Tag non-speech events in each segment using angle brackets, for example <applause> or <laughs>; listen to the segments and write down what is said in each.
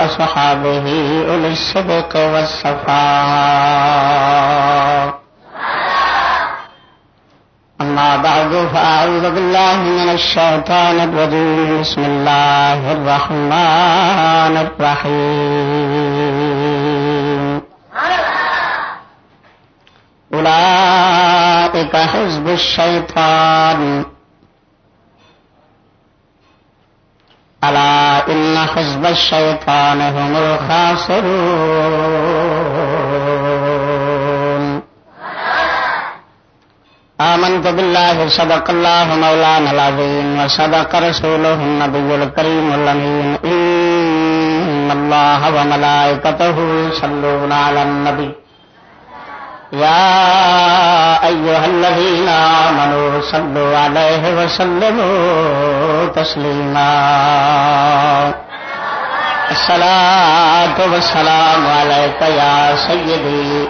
وأصحابه أولي الصدق والصفاء. أما بعد، فأعوذ بالله من الشيطان الرجيم. بسم الله الرحمن الرحيم. أولئك حزب الشيطان. ألا إن حزب الشيطان هم الخاسرون. آمنت بالله، صدق الله مولانا العظيم، وصدق رسوله النبي الكريم اللمين إن الله وملائكته صلون على النبي. يا أيها الذين آمنوا صلوا عليه وسلموا تسليما. الصلاة والسلام عليك يا سيدي،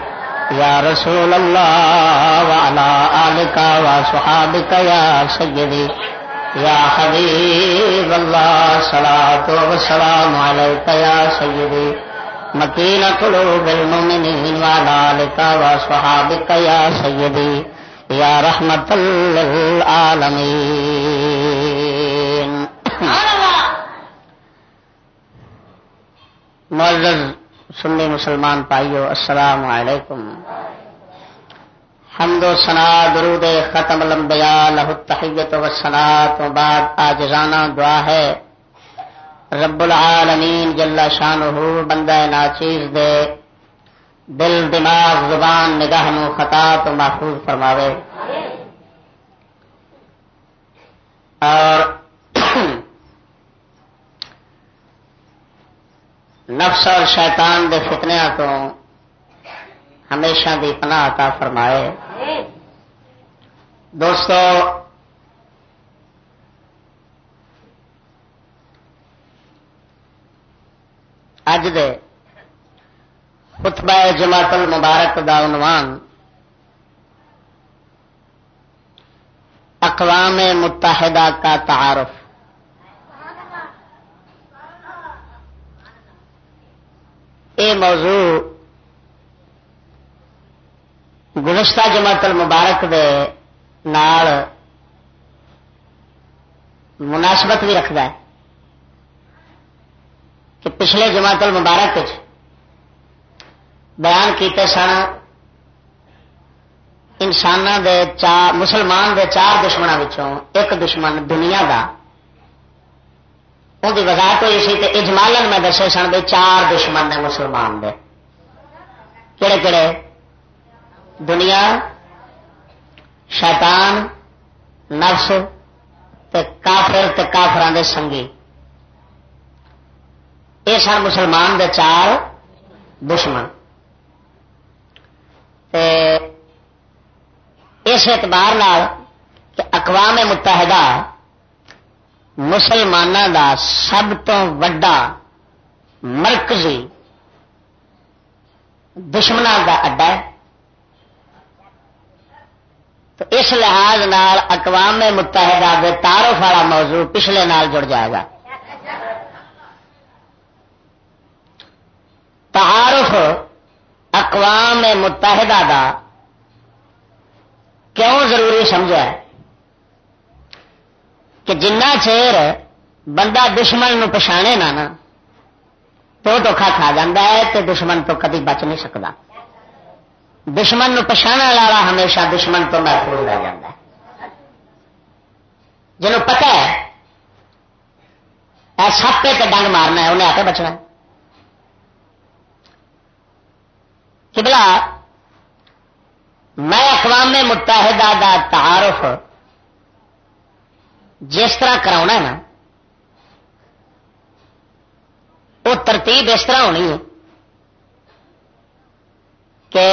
يا رسول الله، وعلى آلك وصحابك يا سيدي، يا حبيب الله. صلاة والسلام عليك يا سيدي. مکین قلوب المؤمنین والا لکا و صحابک یا سیدی یا رحمت للعالمین. معزز سنی مسلمان پائیو السلام علیکم. حمد و سنا درود ختم الانبیاء لہ التحیت و سنا تو بعد آج رانا دعا ہے۔ رب العالمین جلا شان ہو بندہ ناچیز دے۔ دل دماغ زبان نگاہ نو خطا تو محفوظ فرماوے۔ اور نفس اور شیطان دے فتنیا تو ہمیشہ دی پناہ عطا فرمائے۔ دوستو اج دے خطبہ جماعت المبارک دا عنوان اقوام متحدہ کا تعارف۔ اے موضوع گزشتہ جماعت المبارک دے نال مناسبت بھی رکھتا ہے۔ کہ پچھلے جماعت المبارک بیان کیتے سن انسان دے چار مسلمان دے چار دشمنوں ایک دشمن دنیا دا۔ ان کی وضاحت ہوئی سی اجمالن میں دسے سن بھائی چار دشمن نے مسلمان دے۔ کہڑے کہڑے دنیا، شیطان، نفس تے کافر تے کافران دے سنگی۔ یہ سن مسلمان دے چار دشمن اس اعتبار کہ اقوام متحدہ مسلمانوں دا سب تو وڈا مرکزی دشمنوں کا اڈا ہے تو اس لحاظ نال اقوام متحدہ کے تعارف والا موضوع پچھلے نال جڑ جائے گا تعارف اقوام متحدہ دا کیوں ضروری سمجھا ہے؟ کہ جنہ چیر بندہ دشمن نو پچھانے نہ نا، تو دکھا کھا جا ہے تو دشمن تو کدی بچ نہیں سکتا۔ دشمن نو پچھانا والا ہمیشہ دشمن تو محفوظ رہ جا جنہوں پتا ہے سپ پہ ڈنگ مارنا ہے، انہیں آ کے بچنا ہے۔ کبلا میں اقوام متحدہ دا تعارف جس طرح کرا نا وہ ترتیب اس طرح ہونی ہے کہ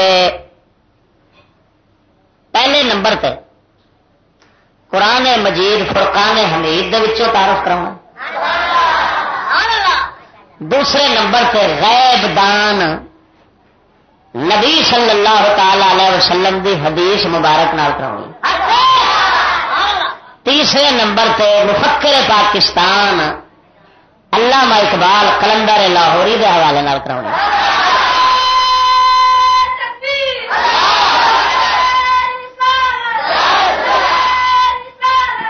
پہلے نمبر پہ قرآن مجید فرقان حمید تعارف کرا دوسرے نمبر پہ غیب دان نبی صلی اللہ تعالی علیہ وسلم دی حدیث مبارک نال تیسرے نمبر پہ مفکر پاکستان علامہ اقبال کلندر لاہوری کے حوالے کرا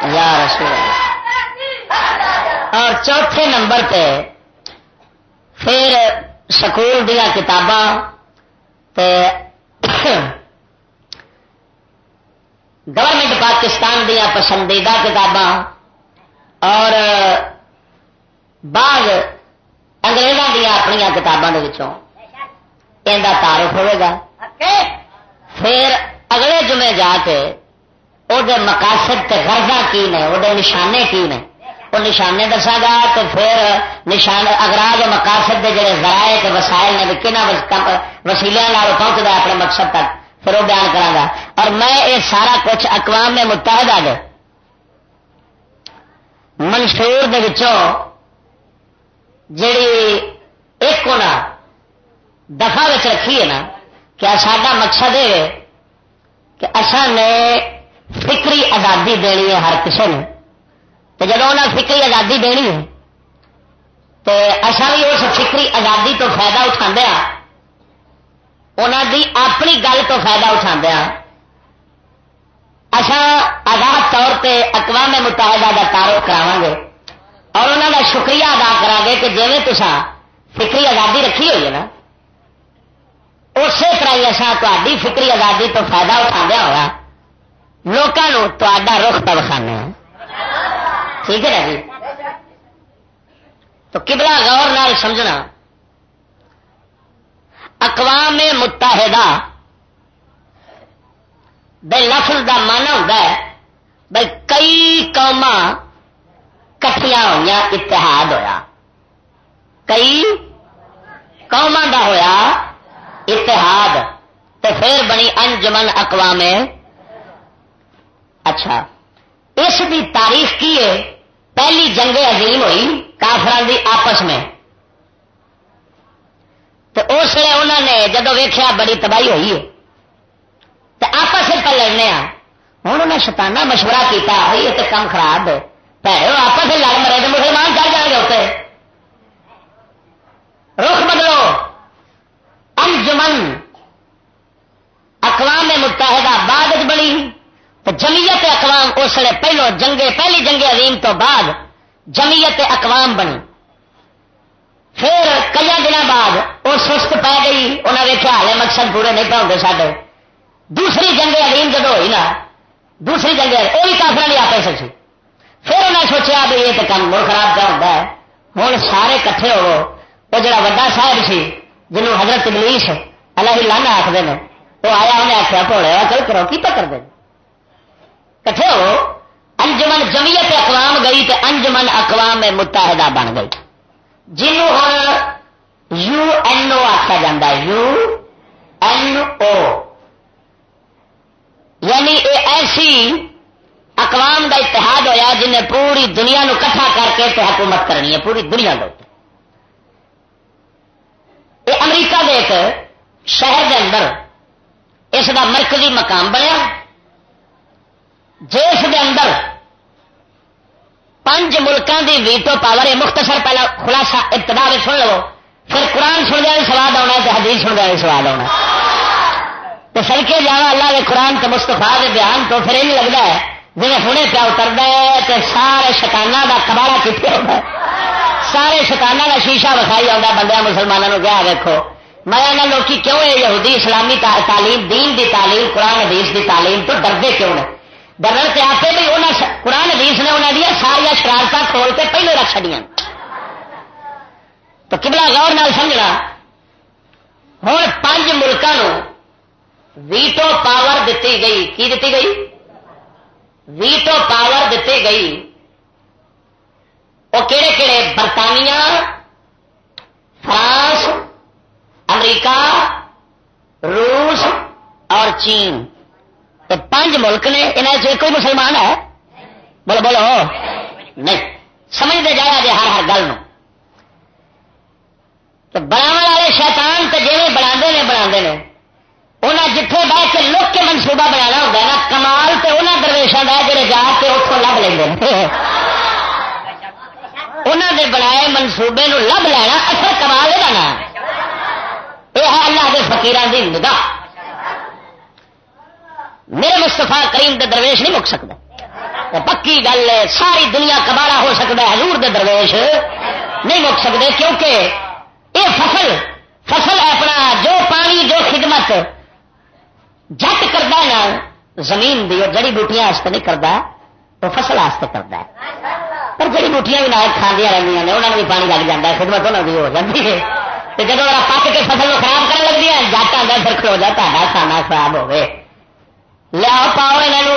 یا رسول اور چوتھے نمبر پہ پھر سکول دیا کتاباں گورنمنٹ پاکستان دیا پسندیدہ کتاباں اور بعض اگریزوں دیا اپنی کتابوں کے تعارف ہوئے گا۔ پھر اگلے جمعے جا کے وہ مقاصد غرضہ کی نے وہ نشانے کی نے وہ نشانے دسا گا تو پھر نشان اگراج مقاصد کے جڑے ذرائع کے وسائل نے کہنا وسیلے پہنچتا ہے اپنے مقصد تک، پھر وہ بیان کرا گا۔ اور میں یہ سارا کچھ اقوام میں متحدہ دے، منشور جیڑی ایک ہونا دفاع رکھی ہے نا، کیا سڈا مقصد ہے کہ اصل نے فکری آزادی دینی ہے ہر کسی نے تو جب انہیں فکری آزادی دینی ہے، تو اصا بھی اس فکری آزادی تو فائدہ اٹھا ہاں۔ انہوں دی اپنی گل تو فائدہ اٹھا ہاں۔ اچھا آزاد طور پہ اقوام متحدہ کا تعارف کرا گے اور انہوں کا شکریہ ادا کرا گے کہ جی تصا فکری آزادی رکھی ہوئی ہے نا۔ اسی طرح ہی اصا تاری فکری آزادی تو فائدہ اٹھا ہوا لوگوں تا رخ پہ وکھانے ہیں ٹھیک ہے نا جی؟ تو کبلا غور نال سمجھنا۔ اقوام متحدہ بے لفظ کا مانا ہوتا ہے بھائی کئی قوم کٹیا ہوئی اتحاد ہویا۔ کئی قوم کا ہوا اتحاد۔ تو پھر بنی انجمن اقوام۔ اچھا اس کی تاریخ کی ہے؟ پہلی جنگ عظیم ہوئی کافران دی آپس میں۔ تو اس لیے انہوں نے جدو ویخیا بڑی تباہی ہوئی ہے تو آپس پہ لڑنے ہوں انہیں شتانہ مشورہ کیتا بھائی یہ تو کام خراب ہے۔ پہلے آپس لڑ مرے تو مسلمان چڑھ جائیں گے اتنے رخ بدلو۔ انجمن اقوام متحدہ بعد بنی۔ تو جمیت اقوام اس لیے پہلو جنگے پہلی جنگ عظیم تو بعد جمیت اقوام بنی۔ پھر کئی دن بعد وہ سست پی گئی۔ انہیں دیکھا ہالے مقصد پورے نہیں پاؤں سارے دوسری جنگ علیم جب ہوئی نا، دوسری جنگ وہ بھی کافر نہیں آپ سکتی پھر انہیں سوچا بھی یہ تو کام مڑ خراب کیا ہوتا ہے؟ ہوں سارے کٹھے ہو وہ جڑا وا صاحب سی جنوب حضرت ابلیس اللہ ہی لانا آخر وہ آیا انہیں آخیا پوڑے چل کرو، کی پکڑ دے؟ کٹھے ہو انجمن جمیت اقوام گئی تو انجمن اقوام متحدہ بن گئی۔ جنوں ہوں یو این او آخیا جا یو این او۔ یعنی یہ ایسی اقوام کا اتحاد ہوا جنہیں پوری دنیا نو کٹھا کر کے حکومت کرنی ہے، پوری دنیا کے یہ امریکہ کے ایک شہر کے اندر اس کا مرکزی مقام بنیا۔ جس کے اندر پانچ ملکوں کی ویٹو پاور ہے مختصر پہلا خلاصہ، ابتدا سن لو۔ پھر قرآن سن بھی سواد آنا تو حدیث سن بھی سواد آنا تو سڑکے جا اللہ کے قرآن تو مستفا کے بیان تو پھر یہ لگتا ہے جی ہنے پیا اترتا ہے تو سارے شکانہ کا کباڑا کتنے ہوتا ہے۔ سارے شکانہ کا شیشہ وکھائی آتا بندے مسلمانوں کیا دیکھو میں لوگ کیوں ہے یہودی اسلامی تعلیم، دین دی تعلیم، قرآن حدیث دی تعلیم تو ڈردے کیوں نے؟ ڈرن سے آتے بھی انہیں قرآن حدیث نے انہوں دیا ساریا شرارت کھول کے پہلے رکھ چڑیا تو کبلا غور نال سمجھنا، ہوں پانچ ملکوں ویٹو پاور دیتی گئی۔ کی دیتی گئی؟ ویٹو پاور دیتی گئی۔ وہ کہڑے کہڑے برطانیہ، فرانس، امریکہ، روس اور چین۔ تو پانچ ملک نے انہیں سے کوئی مسلمان ہے؟ بولو بولو نہیں۔ سمجھتے جایا جی ہر ہر گل تو بناو والے شیطان تو جی بنا نے بنا نے۔ انہیں جتوں بہ کے لوک کے منصوبہ بنایا ہوتا ہے نا، کمال تو انہوں درویشوں کا جڑے جا کے اتوں لب لیں انہوں نے بنائے منصوبے لب لینا، اصل کمال یہ ہے اللہ کے فکیران کی نگاہ۔ میرے مستفا کریم دے درویش نہیں مک سکتا پکی گل ہے، ساری دنیا کباڑا ہو سکتا ہے حضور دے درویش نہیں مک سکتے کیونکہ یہ فصل فصل اپنا جو پانی، جو خدمت جٹ کرتا نا، زمین دی، اور جڑی بوٹیاں نہیں کرتا وہ فصل کرتا ہے۔ پر جڑی بوٹیاں بھی نہ کھاندیا رہی ہیں انہوں نے بھی پانی لگ جاتا ہے، خدمت انہوں کی ہو جاتی ہے۔ جب پک کے فصل کو خراب کرنے لگتی ہے جٹ آتا پھر کھلو جاتا ہے کھانا خراب ہوئے لیا پاؤ یہ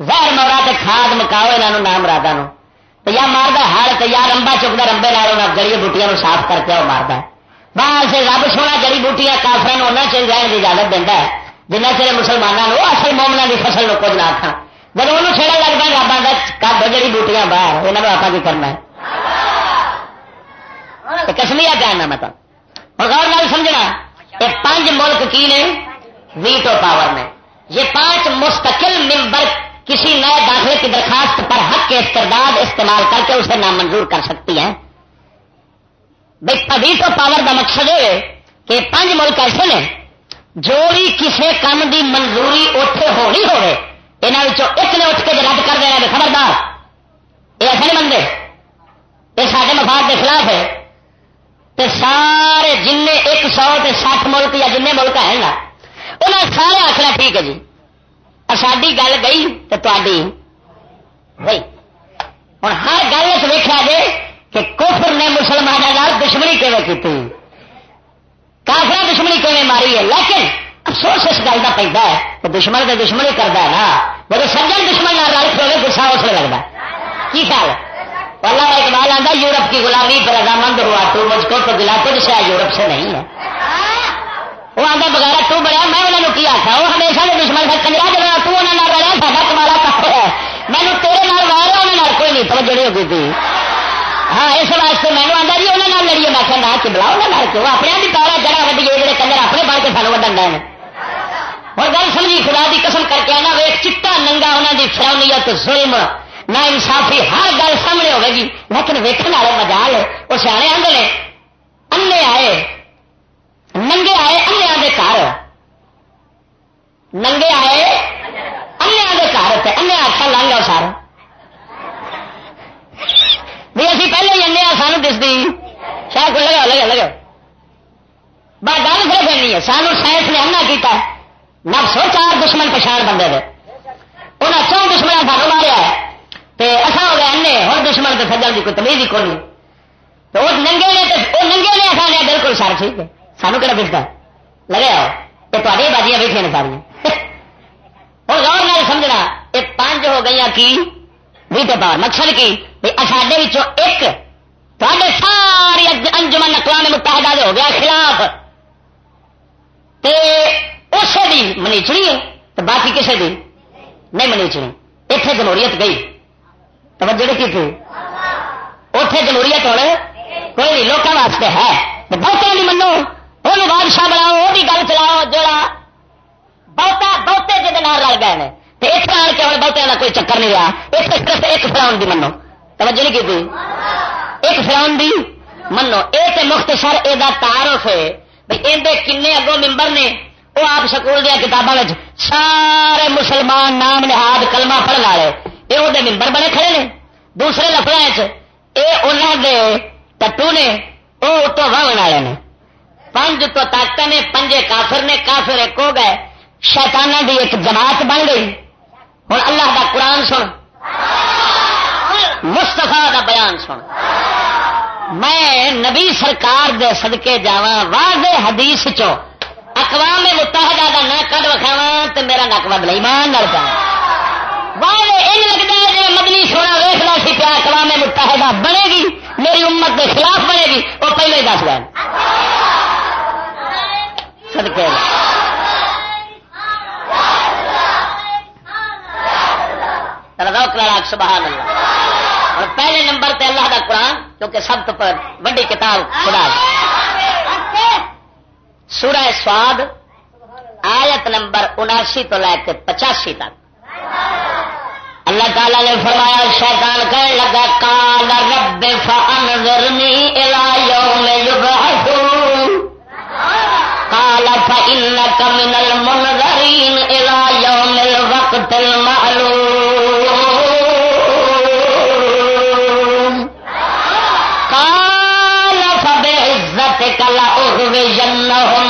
زہر مورا تے کھاد مکاؤ یہ نام رادا تو یا مارتا ہر تو یا رمبا چکتا رمبے لال جڑی بوٹیاں صاف کر کے وہ مارتا ہے بس رب سونا جڑی بوٹیاں کافر انہیں چل رہنے کی اجازت دینا ہے جنہ چر مسلمانوں وہ اصل مومنا کی فصل کو کچھ نہ کھا جب وہ چھڑا لگتا ہے رب آتا کب جڑی بوٹیاں باہر یہاں آپ کی کرنا ہے کشمیر کہنا مطلب غور نال سمجھنا یہ پانچ ملک کی نے ویٹو پاور میں یہ پانچ مستقل ممبر کسی نئے داخلے کی درخواست پر حق کے استرداد استعمال کر کے اسے نامنظور کر سکتی ہیں۔ بھائی ویٹو پاور کا مقصد ہے کہ پانچ ملک ایسے نے جو بھی کسی کام کی منظوری اٹھے ہونی ہوئے یہاں ایک نے اٹھ کے رد کر دینا خبردار۔ یہ ایسے نہیں بنتے۔ یہ سارے مفاد کے خلاف ہے۔ تے سارے جن ایک سو تے سٹھ ملک یا جن ملک ہے نا انہیں سارے آخر ٹھیک ہے جی ساری گل گئی تو تاری گئی ہوں ہر گل ویکیا جائے کہ کوفر نے مسلمانوں دشمنی کیون کی کافر دشمنی کیون ماری ہے لیکن افسوس اس گل کا پہنتا ہے کہ دشمن تو دشمنی کرتا ہے نا جب سجن دشمن نہ رل پہ گسا اس میں لگتا کی خیال ہے اللہ اقبال آتا یورپ کی غلامی پر رضامند ہوا تو مجھ کو تو گلا کچھ شاید یورپ سے نہیں ہے وہ آتا بغیر تو بڑا میں انہوں نے کیا تھا وہ ہمیشہ نے دشمن کا کنجرا جب تو انہوں نے بڑا سا کمالا کپ ہے۔ میں نے تیرے نال مارا انہوں کوئی نہیں توجہ نہیں ہوگی تھی ہاں اس واسطے میں آتا جی انہوں نے لڑیے میں کہ نہ چبلا انہوں کیوں اپنے بھی پالا جڑا وڈی جڑے کنجر اپنے بڑھ کے سانو وڈن گئے اور گل سمجھی، خدا کی قسم کر کے آنا ویک چٹا ننگا انہوں کی فرونیت ظلم۔ نہ انصافی، ہر گل سامنے ہوگی لیکن ویکن والے مجال وہ سیانے آدھے انے آئے ننگے آئے انیا کے گھر۔ ننگے آئے انیا کے گھر انیا آخر لنگ آؤ سر۔ بھی اسی پہلے ہی انیا سانو دستی شاید کو لگا لگا لگا بس گل صرف نہیں ہے، سانو سائنس نے انا کیا نہ سو چار دشمن پچھان بندے دے۔ انہیں چون دشمن سانو ماریا ہے۔ اصا ہو گیا ہر دشمن تو سجل کی کوئی تمیز ہی کون تو اس ننگے نے وہ ننگے نے آسان لیا بالکل سارا ٹھیک ہے۔ سانو کہڑا دستا لگے آؤ تو تاری بازیاں بیٹھے نے سارا اور غور نال سمجھنا، یہ پانچ ہو گئی کی؟ بھی تو پاور مقصد کی؟ بھی ساڈے ایک تے ساری انجمن اقوام متحدہ دے ہو گیا خلاف۔ اسے بھی منیچنی ہے تو باقی کسی بھی نہیں منیچنی اتنے جمہوریت گئی۔ توجہ کی تھی اتے جمہوریت ہونے کوئی نہیں لوگوں واسطے ہے۔ بہتوں نہیں منو۔ وہ بادشاہ بناؤ وہ بھی گل چلاؤ جڑا بہتا بہتے جی رل گئے ہیں اتنا آن کے ہوں بہتوں کا کوئی چکر نہیں رہا ایک صرف ایک فراؤن کی منو توجہ نہیں کی ایک فراؤن کی منو یہ تو مختصر یہ تعارف ہے بھائی یہ کن اگوں ممبر نے وہ آپ سکول دیا کتابوں میں سارے مسلمان نام نہاد کلمہ پڑھنے والے یہ وہ ممبر بڑے کھڑے نے دوسرے لفظ یہ انہوں دے ٹٹو نے وہ اتو واہن والے نے پنج تو طاقت نے، پنجے کافر نے، کافر ایک ہو گئے۔ شیطانہ دی ایک جماعت بن گئی۔ ہوں اللہ دا قرآن سن۔ مستفا دا بیان سن۔ میں نبی سرکار دے صدقے جاوا واضح حدیث چو اقوام متحدہ دا نہ کڈ وکھاوا تو میرا نک بد نہیں مان نہ جانا لگتا ہے جی مدنی سونا ویسنا سی پیا اقوام متحدہ بنے گی، میری امت کے خلاف بنے گی، وہ پہلے ہی دس گئے۔ سدکے سبحان اللہ اور پہلے نمبر تے اللہ کا قرآن، کیونکہ سب تو وڈی کتاب خدا سورہ سواد، آیت نمبر اناسی تو لے کے پچاسی تک۔ اللہ تعالی نے فرمایا، شیطان کہنے لگا کال رب فانظرنی الى یوم یبعثون۔ قال فإنك من المنذرين إلى يوم الوقت المعلوم۔ قال فبعزتك لأغوينهم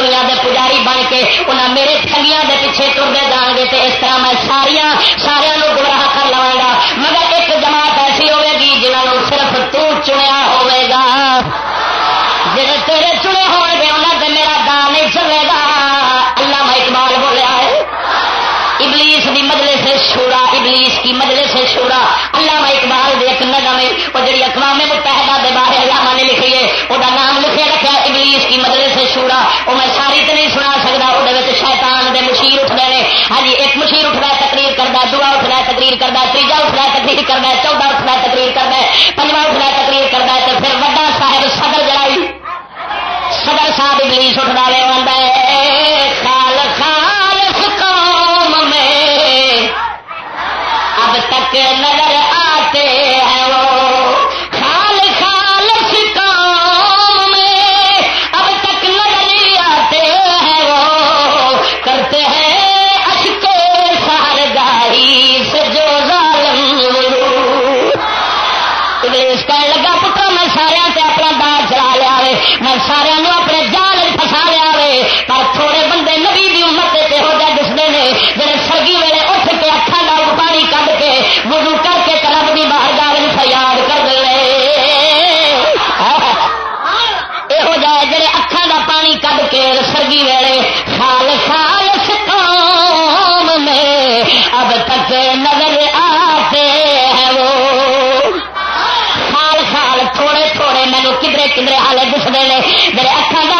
دنیا دے پجاری بن کے انہیں میرے ٹھگیاں دے پیچھے ٹرتے جان گے تو اس طرح میں ساریا سارا گمراہ کر لوا گا مگر ایک جماعت ایسی ہوے گی جنہوں صرف تو چنیا ہوے گا جی تیرے چنے ہو گے انہوں سے میرا گان نہیں چلے گا اللہ میں اقبال بولیا ہے ابلیس کی مدلے سے شورا ابلیس کی مجلس شورا میں اقبال دے ایک نظم ہے وہ جی اقوام متحدہ دے بارے اللہ نے لکھی ہے وہ نام لکھے رکھا کی مدرسے شورا وہ میں ساری تو نہیں سنا سکتا وہ شیطان دے مشیر اٹھتے ہیں ہاں جی ایک مشیر اٹھ ہے، تقریر کرتا دعا اٹھ ہے، تقریر کرتا تیجا اٹھ ہے، تقریر کرتا ہے اٹھ اٹھتا تقریر کرتا پنجا اٹھ رہا تقریر کرتا ہے تو پھر وڈا صاحب صدر جڑائی صدر صاحب انگلش اٹھ رہا لے ہے خال خال قوم میں۔ اب تک نظر کمرے ہالے دکھتے ہیں میرے اکھان کا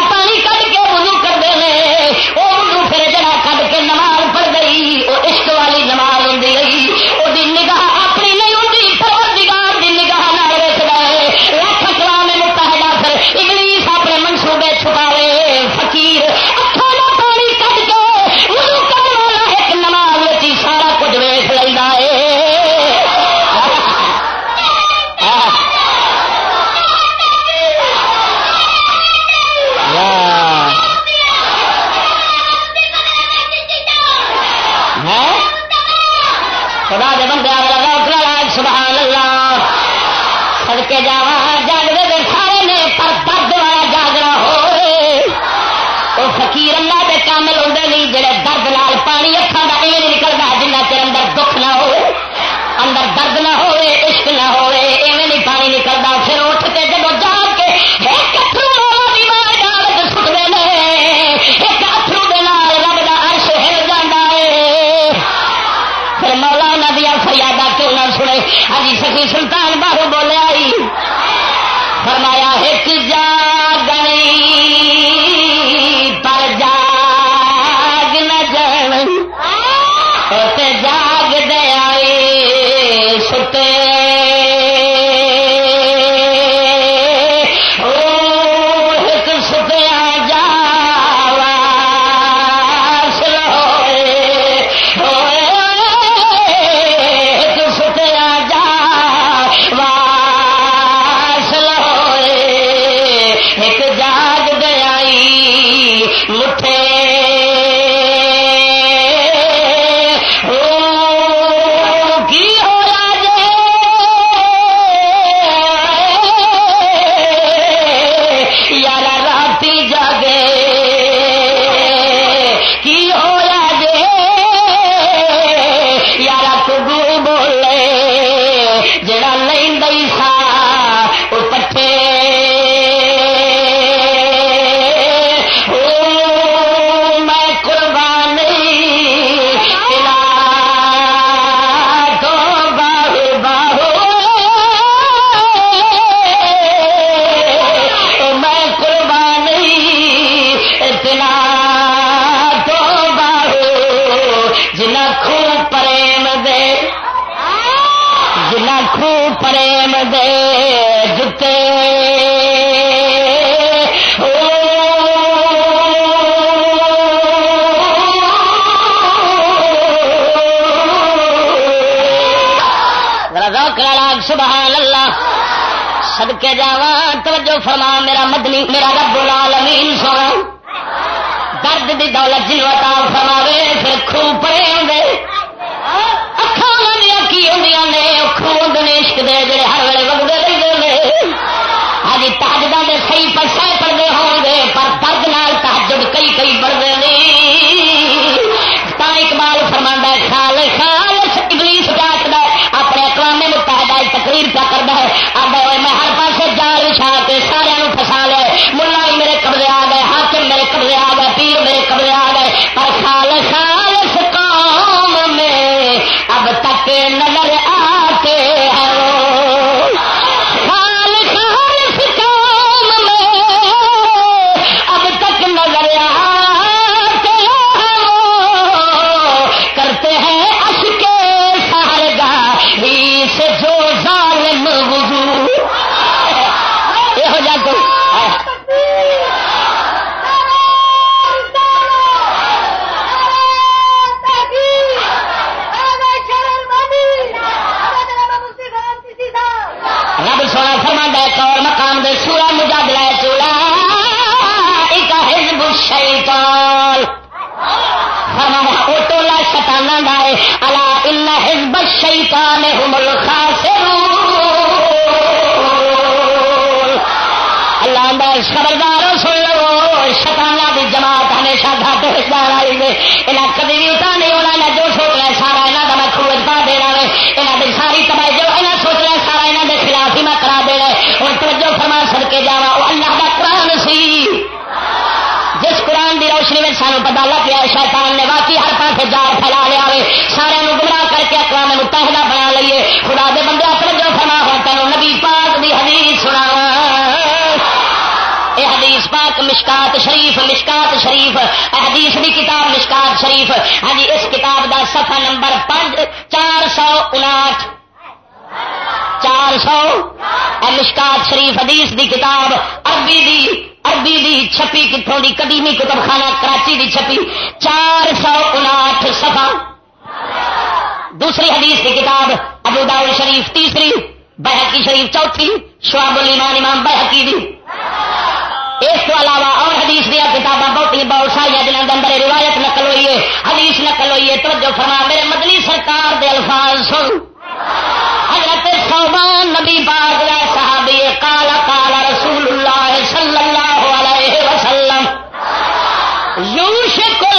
سدکے جا توجہ فرما، میرا مدنی، میرا رب العالمین سونا۔ درد دی دولت جنو عطا فرماوے، پھر خوب پڑے ہوں اکھان کی ہوں نے خون عشق دے جڑے ہر ویلے وگتے رہتے ہیں ہاں جی، تاجدہ دے صحیح پر سہ پڑتے ہوں گے، پر درد نال تحجد کئی کئی بڑھتے متحدہ بنا خدا دے بندے اپنے جو فرما ہو تینوں نبی پاک دی حدیث سنا اے حدیث پاک مشکات شریف مشکات شریف۔ حدیث دی کتاب مشکات شریف۔ ہاں جی اس کتاب دا صفحہ نمبر پانچ، چار سو انٹھ چار سو؟ مشکات شریف حدیث دی کتاب، عربی دی عربی دی چھپی کتوں دی قدیمی کتب خانہ، کراچی دی چھپی۔ چار سو انٹھ سفا دوسری حدیث کی کتاب ابو داؤ شریف تیسری بحقی شریف چوتھی، شعب الایمان امام بحقی دی۔ اس کو علاوہ اور حدیث دیا کتابیں بہت ہی بہت ساری جنہوں کے اندر روایت نقل ہوئی ہے۔ حدیث نقل ہوئی ہے تو جو فرما، میرے مدنی سرکار دے الفاظ سن۔ حضرت صوبان نبی باغ صحابی کالا کالا رسول اللہ صلی اللہ علیہ وسلم یوش کو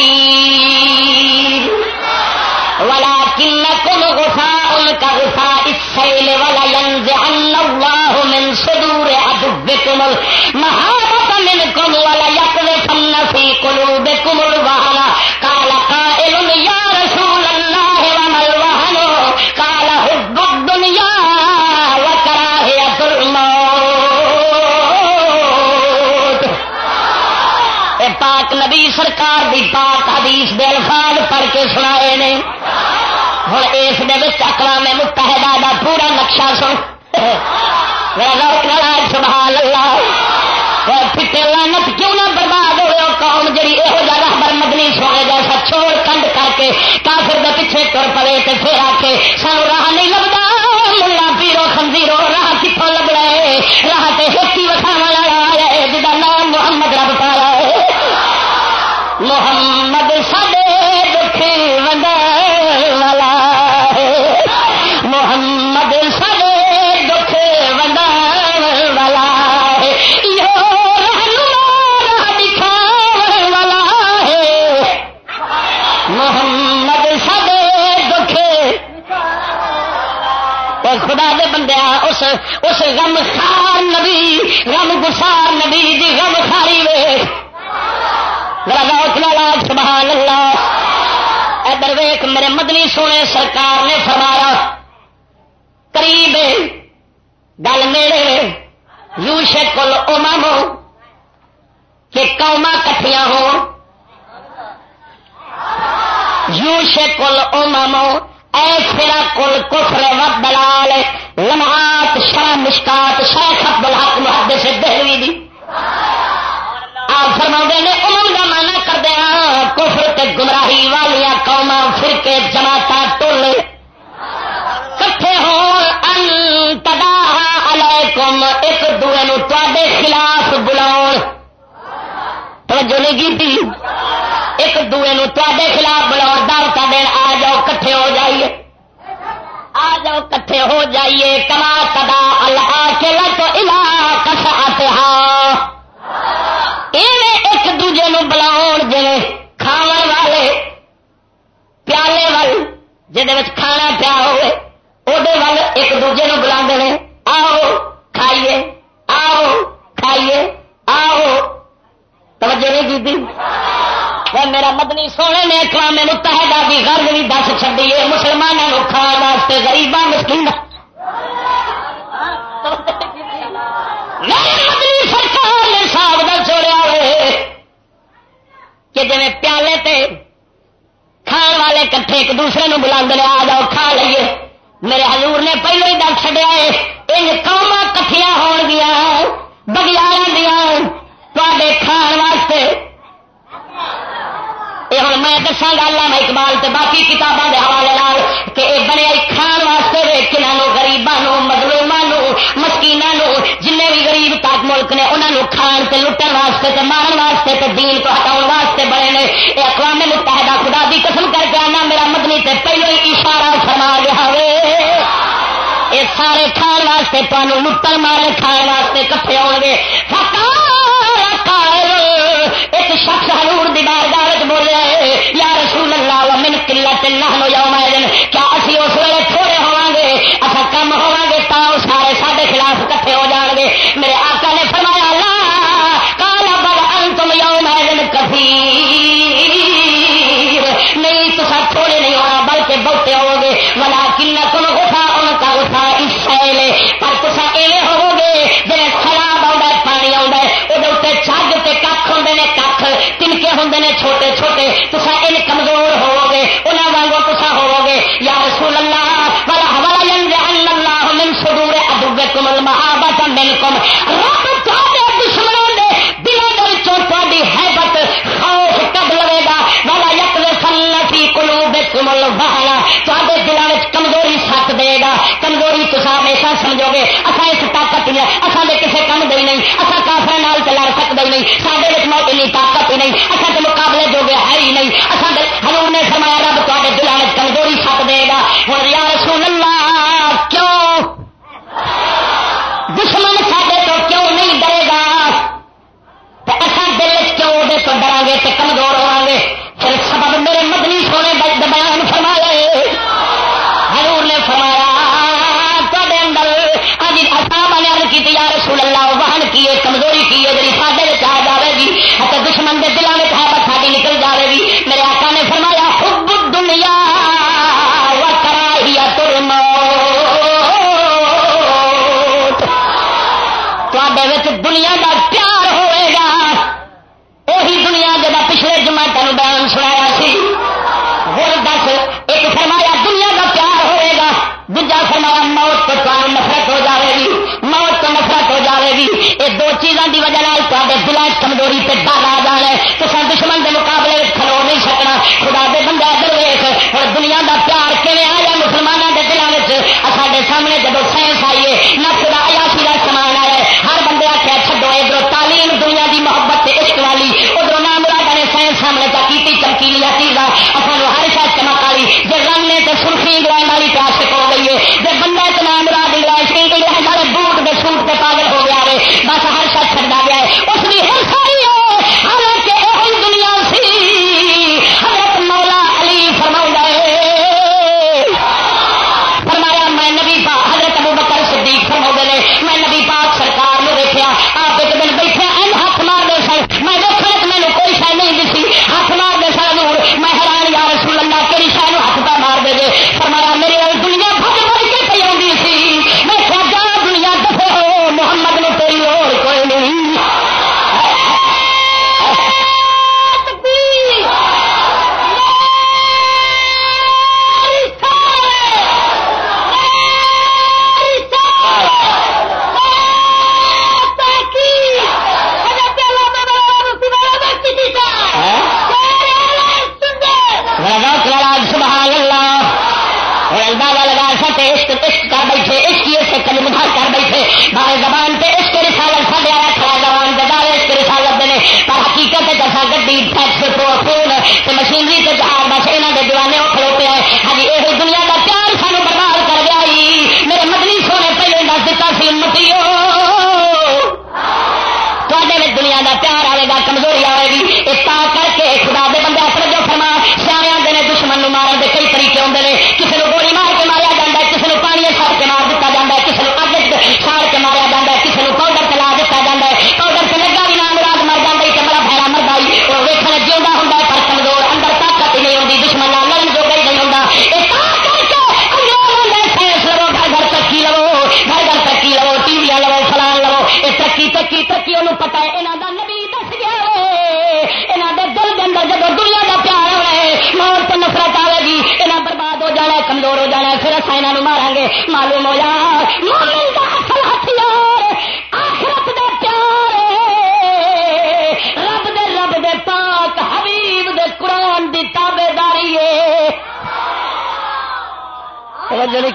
يومئذ ولكنكم غفاء كغفاء السيل ولينزعن الله من صدور عدوكم المهابة منكم وليقذفن في قلوبكم الوهن سرکار دی پاک حدیث دے الفاظ پڑھ کے سنائے نے۔ ہوں اس اقوام متحدہ دا پورا نقشہ سن۔ سبحان اللہ پھٹے لانت کیوں نہ برباد ہوئے قوم جی یہ رحبر مدنی سونے جیسا چھوڑ کنڈ کر کے کافر دے پیچھے تر پڑے تو پھر آ کے اس اس غم خار نبی غم گسار نبی دی غم خاری وے سبحان اللہ ادھر ویخ میرے مدنی سونے، سرکار نے فرمایا، قریب گل میرے یو شکل امام کہ قوما کٹیاں ہو یو شکل امام اے کل کفر و دلال لمحات شاہ مشکات شیخ عبد الحق محدث دہلوی دی. آپ فرما نے امن کا مانا کر دیا کفر تے گمراہی والیا قوما فرقے جماعت ٹولے. کٹھے ہو تدا علیکم، ایک دوے نو تے خلاف بلاؤ. توجہ نہیں کی ایک دوے نو تے خلاف بلاؤ، دعوت دین، آ جاؤ، کٹھے ہو جائیے۔ آ جاؤ، کٹھے ہو جائیے۔ کما تدا اللہ کے لت الا کسا ایک دوجے نو بلاؤ جی کھاو والے، پیالے ول جہد کھانا پیا ہوئے وہ ایک دوجے نو بلا آؤ کھائیے آؤ کھائیے آؤ توجہ نہیں کی میرا مدنی سونے نے اقوام متحدہ کی گرد بھی دس چڈی ہے مسلمانوں کو کھان واسطے غریباں مسکین مدنی سرکار نے ساب کا چھوڑیا ہوئے کہ جی پیالے تے کھان والے کٹھے ایک دوسرے نو بلا آ جاؤ کھا لیے میرے حضور نے پہلے ہی دس چڈیا ہے ان قوم کٹیا ہو گیا بگیار دیا تے کھان واسطے یہ دسا گا علامہ اقبال تے باقی کتابوں کے حوالے لال کہ یہ بنیا کھان واسطے وے کنہوں غریبوں مظلوموں مسکینوں جن بھی غریب تاک ملک نے انہوں نے کھان تے لٹن واسطے تے مارن واسطے تے دین کو ہٹاؤ واسطے بنے نے یہ اقوام متحدہ خدا دی قسم کر کے آنا، میرا مدنی تے پہلو ہی اشارہ فرما گیا ہوئے یہ سارے کھان واسطے تمہیں لٹن مارے، کھان واسطے کٹھے ہو گے ایک شخص ہلور دی میرے آقا نے فرمایا، لا کالا بل انتم یوم کفی نہیں تو سب تھوڑے نہیں ہونا، بلکہ بہتے ہو گے ولا کن تم گفا ان کا گفا اس سیلے پر تصا ایویں ہوو گے جی خراب آ پانی آ وہ چج تے کھ ہوں نے کھ تنکے ہوں نے، چھوٹے چھوٹے۔ سمجھو گے۔ اصا اس طاقت ہی ہے اصا دے کسے کم دے نہیں۔ اصا کافر نال چلا سکتے ہی نہیں۔ سارے وچ اینی طاقت ہی نہیں۔ اصا کے مقابلے جو گیا ہے ہی نہیں۔ اصل ہر نے فرمایا، رب تے دلانے کمزوری سک دے گا۔ ہوں یار سو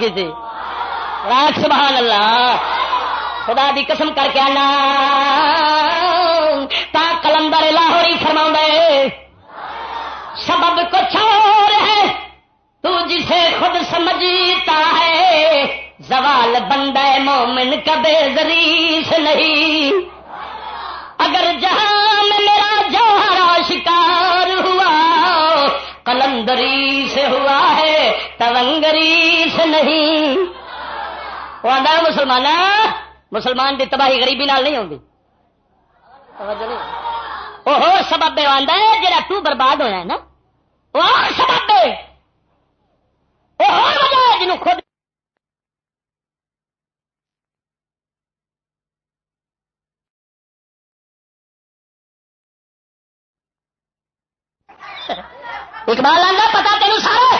کی تھی۔ راک سبحان اللہ۔ خدا دی قسم کر کے آنا۔ تا کلندر لاہوری فرما سبب کچھ اور ہے۔ تو جسے خود سمجھتا ہے۔ زوال بندہ مومن کبھی زریس نہیں۔ اگر جہاں میں میرا جوہرا شکار ہوا، کلندری سے ہوا ہے۔ تونگریس نہیں۔ وہ آدھا مسلمان کی تباہی غریبی نال نہیں آتی وہ سبب آتا ہے جا تو برباد ہوا ہے نا۔ وہ سبب وجہ ہے جنوب خود اقبال آتا پتا تین سارا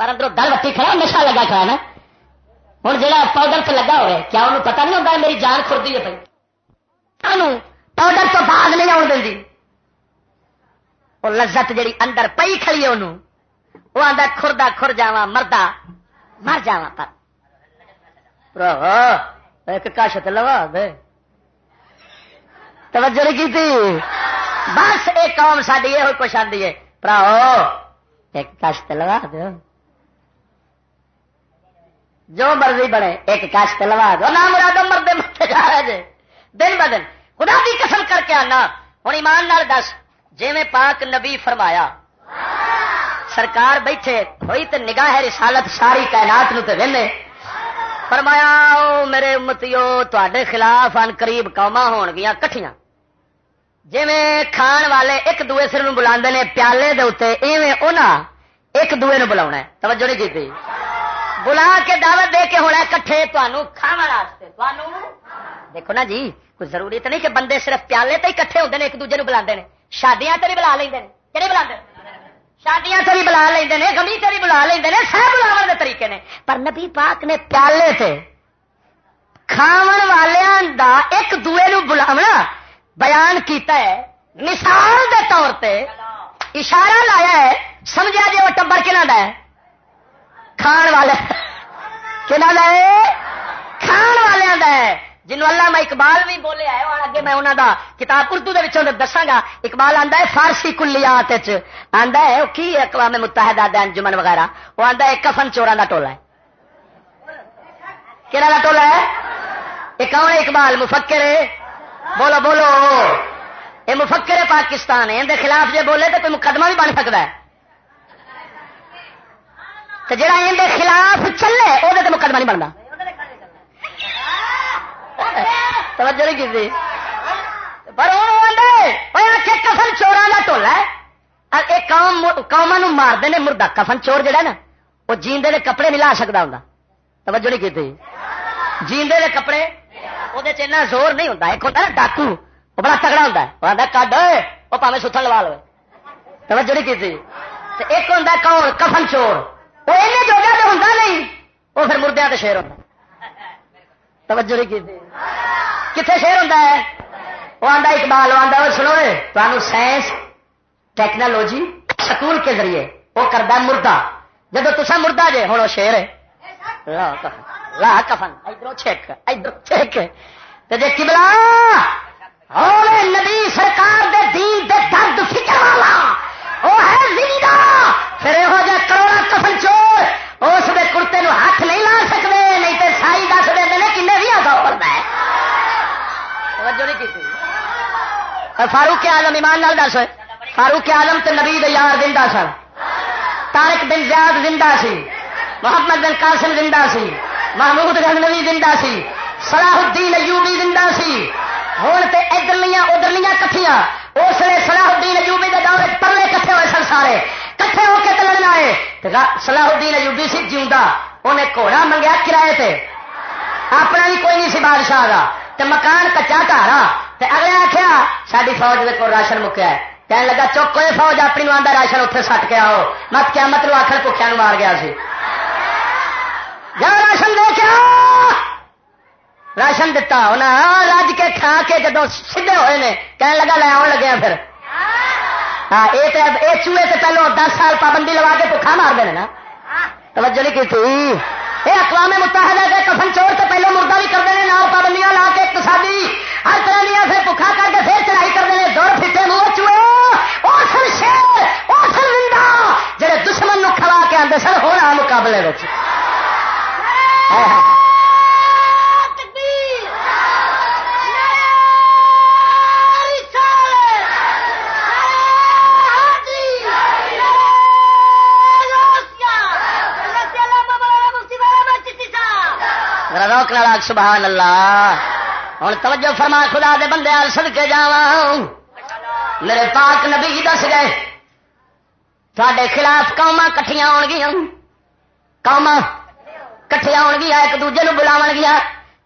پر اندر دل وٹی کھڑا نشا لگا کھڑا نا۔ ہوں جا پاؤڈر سے لگا ہوا کیا انہوں پتا نہیں ہوتا میری جان خوردی ہے بھائی؟ پاؤڈر تو بعد نہیں آن دیں وہ لذت جی اندر پی کھڑی ہے انہوں وہ آدھا خوردا خور جا مردا مر جا ایک کاشت لوا دے توجہ نہیں کی بس ایک قوم ساری یہ کچھ آدھی ہے۔ پراؤ ایک کاشت لوا دو۔ جو مرضی بنے، ایک کاشت لوا دو۔ نہ مرادو مردے مرتے جا رہے جے۔ دن ب دن۔ خدا کی قسم کر کے آنا۔ ہوں ایمان نال دس۔ جی میں پاک نبی فرمایا، سرکار بیٹھے، ہوئی تو نگاہ رسالت ساری کائنات نو تے وینے۔ فرمایا میرے امتیو تے خلاف ان قریب قوما ہون گیا کٹیاں جی کھان والے ایک دوے سر بلا پیالے دے اوتے، ایویں انہاں ایک دوے نو بلا توجہ نہیں کی بلا کے دعوت دے کے ہونا کٹھے تمہوں دیکھو نا جی کوئی ضروری تو نہیں کہ بندے صرف پیالے تے کٹھے ہوتے ہیں ایک دوجے بلا شادیاں تے بھی بلا لیں کہ بلا شادیاں سے بھی بلا لیں گمی سے بھی بلا لیں سب بلاو کے طریقے نے۔ پر نبی پاک نے پیالے سے کھاو والوں دا ایک دوے نو بلاونا بیان کیتا ہے۔ مثال دے طور پہ اشارہ لایا ہے سمجھا جی وہ ٹبر کہنا ہے۔ کھان والے۔ کہنا دا ہے؟ کھان والوں کا ہے۔ جنوب اللہ میں اقبال بھی بولے ہے اور اگے میں انہوں دا کتاب اردو دے وچوں دساں گا۔ اقبال آندا ہے فارسی کلیات وچ۔ آندا ہے کی اقوام متحدہ دے انجمن وغیرہ؟ وہ آندا ہے، کفن چوراں دا ٹولا ہے۔ کہڑا دا ٹولا ہے؟ یہ کون اقبال؟ مفکر ہے۔ بولو بولو۔ یہ مفکر ہے پاکستان ہے۔ اندر خلاف جے بولے تو کوئی مقدمہ بھی بن سکتا ہے۔ تو جڑا اندر خلاف چلے وہ مقدمہ نہیں بنتا توجہ نہیں کی پر کفن چورا کا ٹولا یہ قوم مارتے ہیں مردہ کفن چور جڑا نا، وہ جیندے دے کپڑے نہیں لا سکتا ہوں توجہ نہیں کی جیندے دے کپڑے وہ زور نہیں ہوتا ایک ہوتا نا ڈاکو، وہ بڑا تگڑا ہوتا ہے۔ وہ آتا کڈ، وہ پاوے ستھن لوا لو۔ توجہ نہیں کی ایک ہوتا کون کفن چور۔ وہ ایسے جوگا تو ہوتا نہیں، وہ پھر مردیا تو شیر ہوتا توجہ نہیں کی کتنے شیر ہوتا ہے؟ وہ آتا اقبال آتا وہ سنو تمہیں سائنس، ٹیکنالوجی، سکول کے ذریعے وہ کرتا مردہ۔ جب تصا مردہ جے ہوں شیر ہے۔ لا کفن ادھر چھک ادھر چھک جی کبلا نبی سرکار دے دین دے درد فکر والا، وہ ہے زندہ۔ پھر یہ کروڑا کفن چور اس دے کرتے نو ہاتھ نہیں لا سکتے نہیں تو سائی دس دے کن بھی آتا پڑتا ہے۔ فاروق آلم ایمان نال دس فاروق آلم تو نبی یار زندہ سن۔ تارک بن زیاد زندہ سی۔ محمد بن قاسم زندہ سی۔ محمود غزنوی زندہ سی۔ صلاح الدین ایوبی زندہ سی۔ ہوں تو ادھر ادھر کٹیاں اس لیے صلاح الدین ایوبی کے دور پرلے کٹھے ہوئے سن سارے۔ کٹھے ہو کے لڑنا ہے صلاح الدین ایوبی سی جیوا انہیں گھوڑا منگیا کرائے تے۔ اپنا بھی کوئی نہیں سی بادشاہ کا تے مکان کچا گھر اگلے آخیا ساری فوج کے کول راشن مکیا ہے۔ کہنے لگا، چک کوئی فوج، اپنی آدھا راشن اتنے سٹ کے آؤ۔ مت کیا مطلب آخر بخیا مار گیا سی۔ جا راشن دے کے راشن دتا انہیں رج کے کھا کے جدو سیدے ہوئے نے کہنے لگا، لے آن لگے ہاں پھر۔ ہاں یہ چوہے سے پہلو دس سال پابندی لوا کے بخا مار دے نا۔ توجہ نہیں کی تھی یہ اقوام متحدہ کے کفن چور سے پہلے مردہ بھی کرتے ہیں نہ پابندیاں لا کے اقتصادی ہر طرح دیا پھر بکھا کر کے پھر چڑھائی کرتے ہیں دور پھٹے منہ چوہے۔ چوئے شیر اوسل زندہ۔ جہے دشمن نو کھلا کے آتے سر ہونا مقابلے میں روک لاک سبحان اللہ ہوں توجہ فرما، خدا دے بندے سد کے جا میرے پاک نبی جی دس گئے تھے خلاف قوما کٹیاں آن گیا قوما کٹیا آن گیا ایک دوجے نو بلاو گیا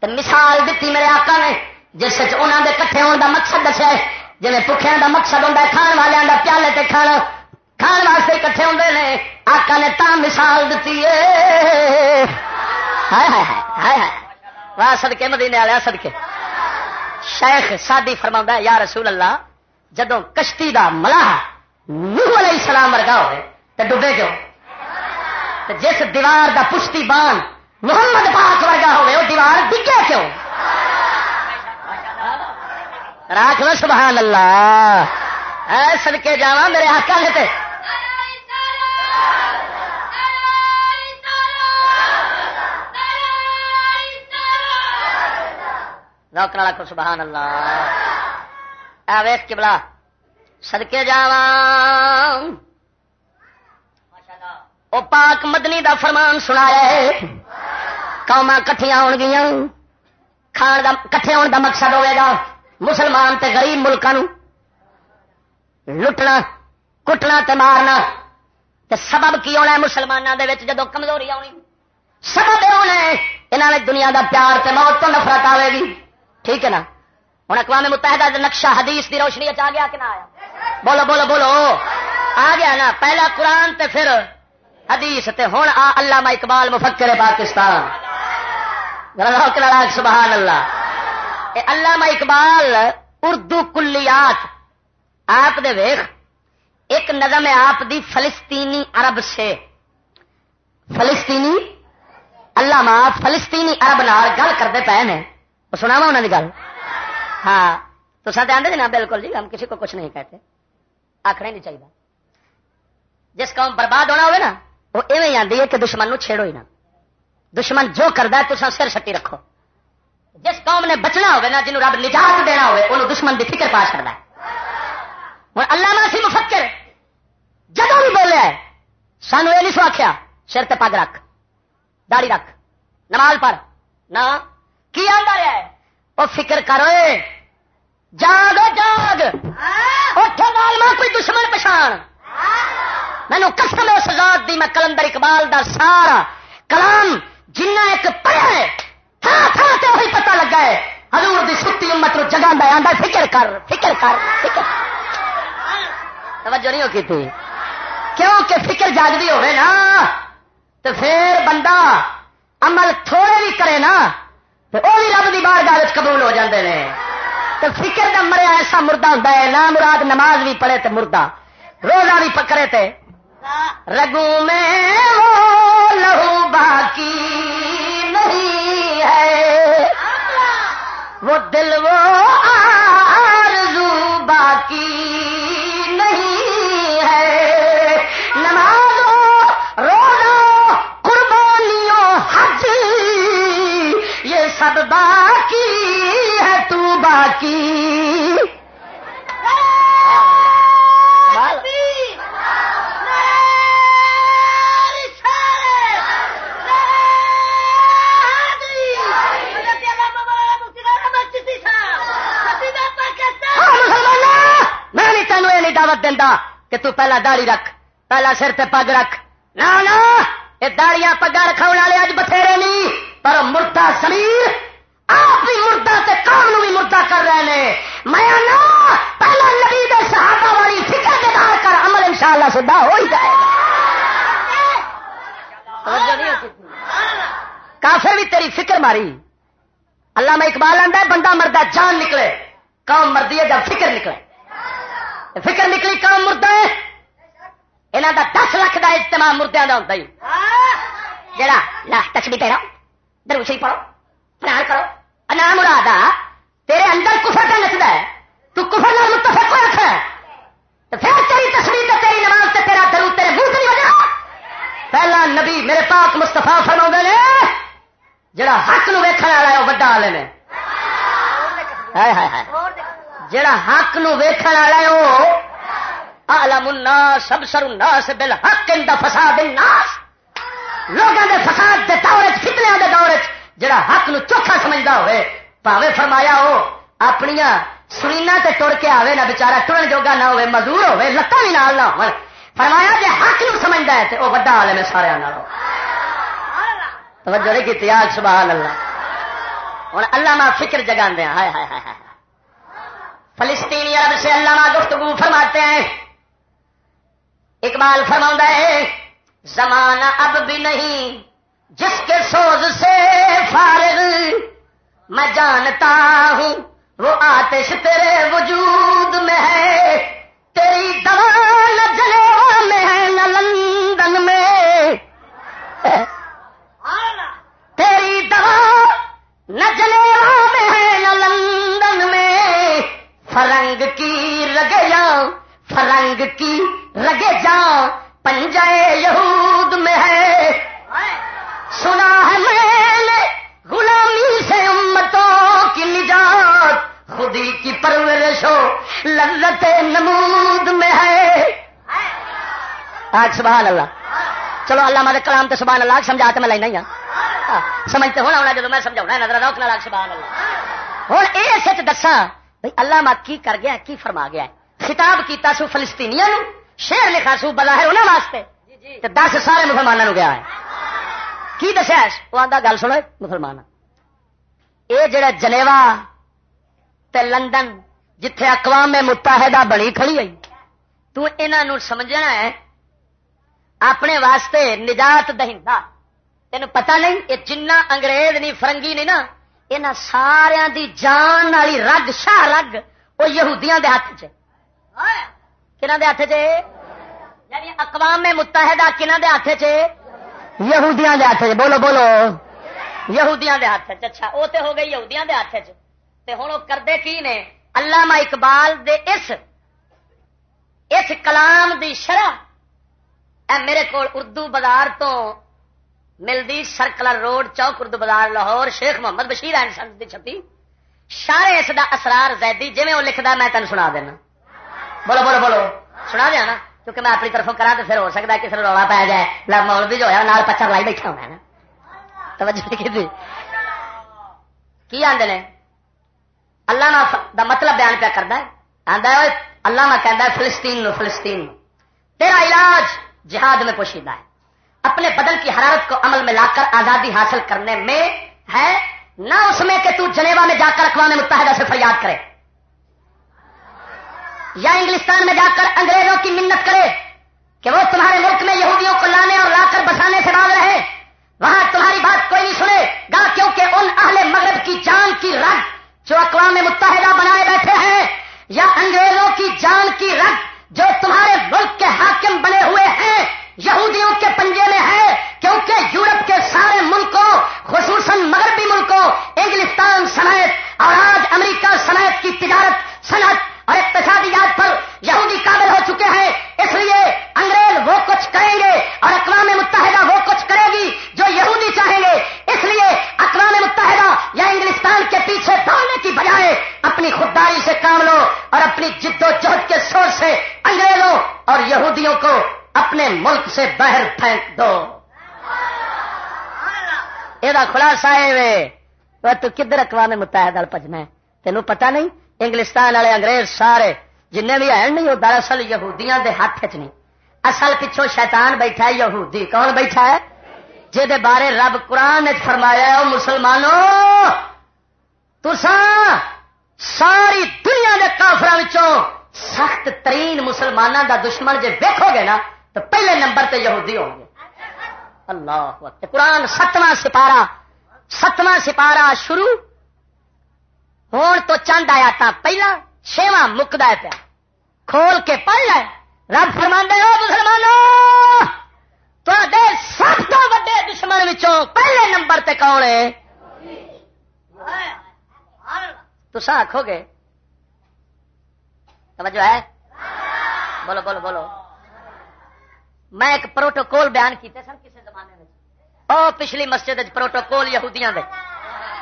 تو مثال دیتی میرے آقا نے، جس انہوں دے کٹھے ہونے دا مقصد دسیا جی پکھیا دا مقصد ہوتا ہے، کھان والوں دا پیالے تے کھانا کھان واسطے کٹھے ہوتے ہیں آقا نے تا مثال دیتی ہے۔ ہے واہ سدکے مدینے والے سدکے شیخ سادی فرما یا رسول اللہ جدو کشتی دا ملاح نوح علیہ السلام ورگا ہوئے تو ڈبے کیوں؟ جس دیوار دا پشتی بان محمد پاک ورگا ہوئے وہ دیوار ڈگے کیوں؟ راک سبحان اللہ۔ اے سدکے جا میرے آقا نے روکنا کو سبحان اللہ۔ اے ویخ کے بلا سدکے جا او پاک مدنی دا فرمان سنایا ہے قوم کٹیا ہو گیا کھان دا کٹھے ہونے دا مقصد ہوئے گا۔ مسلمان تے غریب ملکوں لٹنا، کٹنا تے مارنا۔ تے سبب کی ہونا ہے مسلمانوں دے جدو کمزوری آنی سبب ہونا ہے یہاں نے دنیا دا پیار تے موت تو نفرت آئے گی۔ ٹھیک ہے نا؟ ہوں اقوام متحدہ نقشہ حدیث دی روشنی آ گیا کہ نہ آیا؟ بولو بولو بولو۔ آ گیا نا، پہلا قرآن تے پھر حدیث تے ہوں آ علامہ اقبال مفکر پاکستان۔ سبحان اللہ۔ علامہ اقبال، اردو کلیات۔ آپ دے ویخ ایک نظم ہے آپ دی فلسطینی عرب سے۔ فلسطینی؟ علامہ فلسطینی عرب نال گل کرتے پے نے۔ سناوا انہوں کی گل۔ ہاں تو ساتھ آدھے نا بالکل جی ہم کسی کو کچھ نہیں کہتے۔ آخر نہیں چاہیے جس قوم برباد ہونا ہوگا نا، وہ ایویں آدھی ہے کہ دشمن نو چھیڑو ہی نا دشمن جو کرتا ہے تو سر سٹی رکھو۔ جس قوم نے بچنا ہوگا نا جنوب رب نجات دینا ہوئے انہوں دشمن کی فکر پاس کرنا ہے۔ ہوں اللہ ماسی مفکر جب بھی بولے سانو یہ نہیں سو آخیا سر تے پگ رکھ داڑی رکھ، نماز پڑھ، نہ کی آدھا رہا ہے؟ وہ فکر کرو جاگ جاگ۔ اٹھو ماں کوئی دشمن پچھان مینو قسم اس ذات دی میں کلندر اقبال دا سارا کلام جنہ ایک پڑھا ہے تھا تھا تے وہی پتہ لگا ہے۔ حضور دی ستی امت نو جگہ آندا فکر کر فکر کر فکر۔ توجہ نہیں ہو کی تھی؟ کیوں کہ فکر جاگتی ہوئے نا تو پھر بندہ عمل تھوڑے بھی کرے نا وہ بھی رب کی بار گال قبول ہو جاندے نے۔ تو فکر کا مریا ایسا مردہ ہوتا ہے، نہ مراد نماز بھی پڑھے تو مردہ۔ روزہ بھی پکڑے تے۔ رگو میں وہ لہو باقی نہیں ہے۔ وہ دل وہ آرزو باقی باقی دعوت دینا کہ تو پہلا داڑی رکھ پہلا سر تے پگ رکھ۔ نہ داڑیاں پگا رکھا والے اج بتھیرے نہیں پر مردہ سمیر آپ بھی مردہ تے کام نو بھی مردہ کر رہے ہیں۔ میں نہ پہلا نبی دے صحابہ والی فکر کے دار کر عمل انشاءاللہ سدا ہو ہی جائے۔ گا کافر بھی تیری فکر ماری۔ اللہ میں اقبال آتا ہے بندہ مردہ جان نکلے قوم مردی ہے جب فکر نکلے۔ فکر نکلی کام مردہ ہے۔ یہاں کا دس لاکھ کا اجتماع مردوں کا ہوتا ہی۔ جڑا لا تسبی پہرو دروسی پڑھو۔ فرار کرو نام مراد تیرے اندر کفر کا نچتا ہے تو کفر نہ متفق کو رکھا ہے تو پھر تیری تصویر تو تیری نماز سے تیرا درو تیرے منہ نہیں وجہ پہلا نبی میرے پاک مستفا فرما نے جڑا حق نو ویکھن والا ہے وہ وڈا والے نے جڑا حق نو ویکھن والا ہے وہ عالم الناس سب الناس بالحق عند فساد الناس لوگوں دے فساد دے دور وچ فتنیا دے دور وچ جڑا حق نو چوکھا سمجھدا ہوئے، پاوے فرمایا ہو اپنی سرینا تے ٹر کے آوے نہ بچارا ٹرن جوگا نہ ہوئے، مزدور ہوئے، لتاں بھی نال نہ ہو فرمایا جے حق نو سمجھدا ہے تے او بڑا عالم ہے سارے نالوں توجہ نہیں کی آج سبحان اللہ۔ ہوں اللہ ماں فکر جگا دیا ہائے ہائے ہائے فلسطینی عرب سے اللہ ماں گفتگو فرماتے ہیں۔ اقبال فرما ہے، زمانہ اب بھی نہیں جس کے سوز سے فارغ میں جانتا ہوں، وہ آتش تیرے وجود میں ہے۔ تیری دوا نہ جنوا میں ہے نہ لندن میں۔ تیری دوا نہ جنوا میں ہے نہ لندن میں۔ فرنگ کی رگیا فرنگ کی رگے جا پنجائے یہود میں ہے۔ سنا ہے میں نے غلامی سے امتوں کی نجات خودی کی پرورش ہو لذت نمود میں ہے۔ آج سبحان اللہ۔ چلو اللہ مالک کلام تو سبحان اللہ سمجھاتے میں لینا ہی سمجھتے ہونا ہونا جب میں سمجھا نظر روک نہ سبحان اللہ۔ ہوں یہ سچ دسا بھائی اللہ مت کی کر گیا کی فرما گیا خطاب کیتا سو فلسطینیا شیر لکھا سو بلا ہے انہوں واسطے دس سارے مسلمانوں گیا ہے۔ کی دسیا وہ آتا گل سنو مسلمان یہ جڑا جنیوا تے لندن جتھے اقوام متحدہ بنی کھڑی ہوئی، تو انہوں سمجھنا ہے، اپنے واسطے نجات دہندا تین پتا نہیں یہ جنہ انگریز نہیں فرنگی نہیں نا یہاں سارا دی جان والی رگ، شاہ رگ وہ یہودیاں دے ہاتھ چ کنہ دے ہاتھ چ یعنی اقوام متحدہ کنہ دے ہاتھ چ یہودیاں دے ہاتھ بولو بولو۔ یہودیاں دے ہاتھ اچھا وہ تے ہو گئی یہودیاں دے ہاتھ تے کردے کی نے؟ علامہ اقبال دے اس اس کلام دی شرح اے میرے کو اردو بازار تو ملدی circular road Chowk Urdu Bazaar Lahore Sheikh Muhammad Bashir and sons دی چھپی۔ سارے اس دا اسرار زیدی جی وہ لکھدا میں تین سنا دینا۔ بولو بولو بولو۔ سنا دیا نا؟ کیونکہ میں اپنی طرفوں کرا تو پھر ہو سکتا ہے کسی رولا پی جائے لب مول بھی جو ہوا نال پچھا لائی بیٹھا ہونا نا توجہ کی آدھے نے اللہ دا مطلب بیان پیا کرتا ہے آدھا اللہ کہہ فلسطین نو فلسطین تیرا علاج جہاد میں پوشیدہ ہے اپنے بدن کی حرارت کو عمل میں لا کر آزادی حاصل کرنے میں ہے نہ اس میں کہ تو جنیوا میں جا کر اقوام متحدہ سے فریاد کرے یا انگلستان میں جا کر انگریزوں کی منت کرے کہ وہ تمہارے ملک میں یہودیوں کو لانے اور لا کر بسانے سے باز رہے۔ وہاں تمہاری بات کوئی نہیں سنے۔ گا کیونکہ ان اہل مغرب کی جان کی رگ جو اقوام متحدہ بنائے بیٹھے ہیں، یا انگریزوں کی جان کی رگ جو تمہارے ملک کے حاکم بنے ہوئے ہیں، یہودیوں کے پنجے میں ہے۔ کیونکہ یورپ کے سارے ملکوں، خصوصاً مغربی ملکوں، انگلستان سمیت اور آج امریکہ سمیت کی تجارت، صنعت اور اقتصادیات پر یہودی قابل ہو چکے ہیں۔ اس لیے انگریز وہ کچھ کریں گے اور اقوام متحدہ وہ کچھ کرے گی جو یہودی چاہیں گے۔ اس لیے اقوام متحدہ یا انگلستان کے پیچھے دوڑنے کی بجائے اپنی خودداری سے کام لو اور اپنی جد و جہد کے سور سے انگریزوں اور یہودیوں کو اپنے ملک سے باہر پھینک دو۔ یہ خلاصہ ہے تو کدھر اقوام متحدہ پجنا ہے؟ تینوں پتہ نہیں؟ انگلستان والے انگریز سارے جن بھی ہیں نہیں، وہ دراصل یہودیاں دے ہاتھ چ نہیں۔ اصل پچھو شیطان بیٹھا ہے، یہودی۔ کون بیٹھا ہے؟ جہد بارے رب قرآن فرمایا ہے مسلمانوں تسا ساری دنیا کے کافر سخت ترین مسلمانوں دا دشمن جی دیکھو گے نا، تو پہلے نمبر تے یہودی ہوں گے۔ اللہ قرآن ستواں سپارہ ستواں سپارہ شروع ہوں تو چند آیا تا پہلا چھواں مکد پیا کھول کے پڑھ لے رب فرما ہو مسلمانوں سب تو وڈے دشمن پہلے نمبر تے کون ہے تو آخو گے توجہ ہے بولو بولو بولو میں ایک پروٹوکول بیان کیتے سن کسی زمانے میں او پچھلی مسجد پروٹوکول یہودیاں دے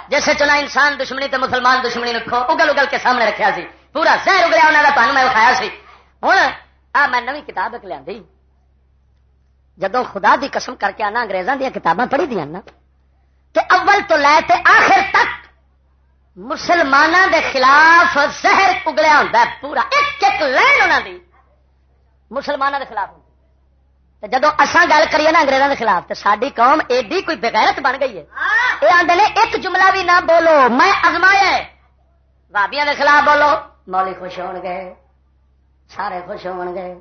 جیسے چلا انسان دشمنی تے مسلمان دشمنی رکھو اگل اگل کے سامنے رکھا سی۔ پورا زہر اگلیا انہوں کا تمہیں میں اٹھایا سی۔ ہوں آ میں نوی کتاب ایک لیا جدو خدا دی قسم کر کے آنا انگریزوں دیا کتاباں پڑھی دیا نا کہ اول تو لے تے آخر تک مسلمانوں دے خلاف زہر اگلیا ہوتا ہے، پورا ایک ایک لائن انہوں دی۔ مسلمانوں دے خلاف جدو اصا گل کریے نا انگریزوں کے خلاف تو ساری قوم ایڈی کوئی بغیرت بن گئی ہے۔ یہ آدھے نے ایک جملہ بھی نہ بولو میں ازمایا بابیا کے خلاف بولو مولی خوش ہو گئے سارے خوش ہو گئے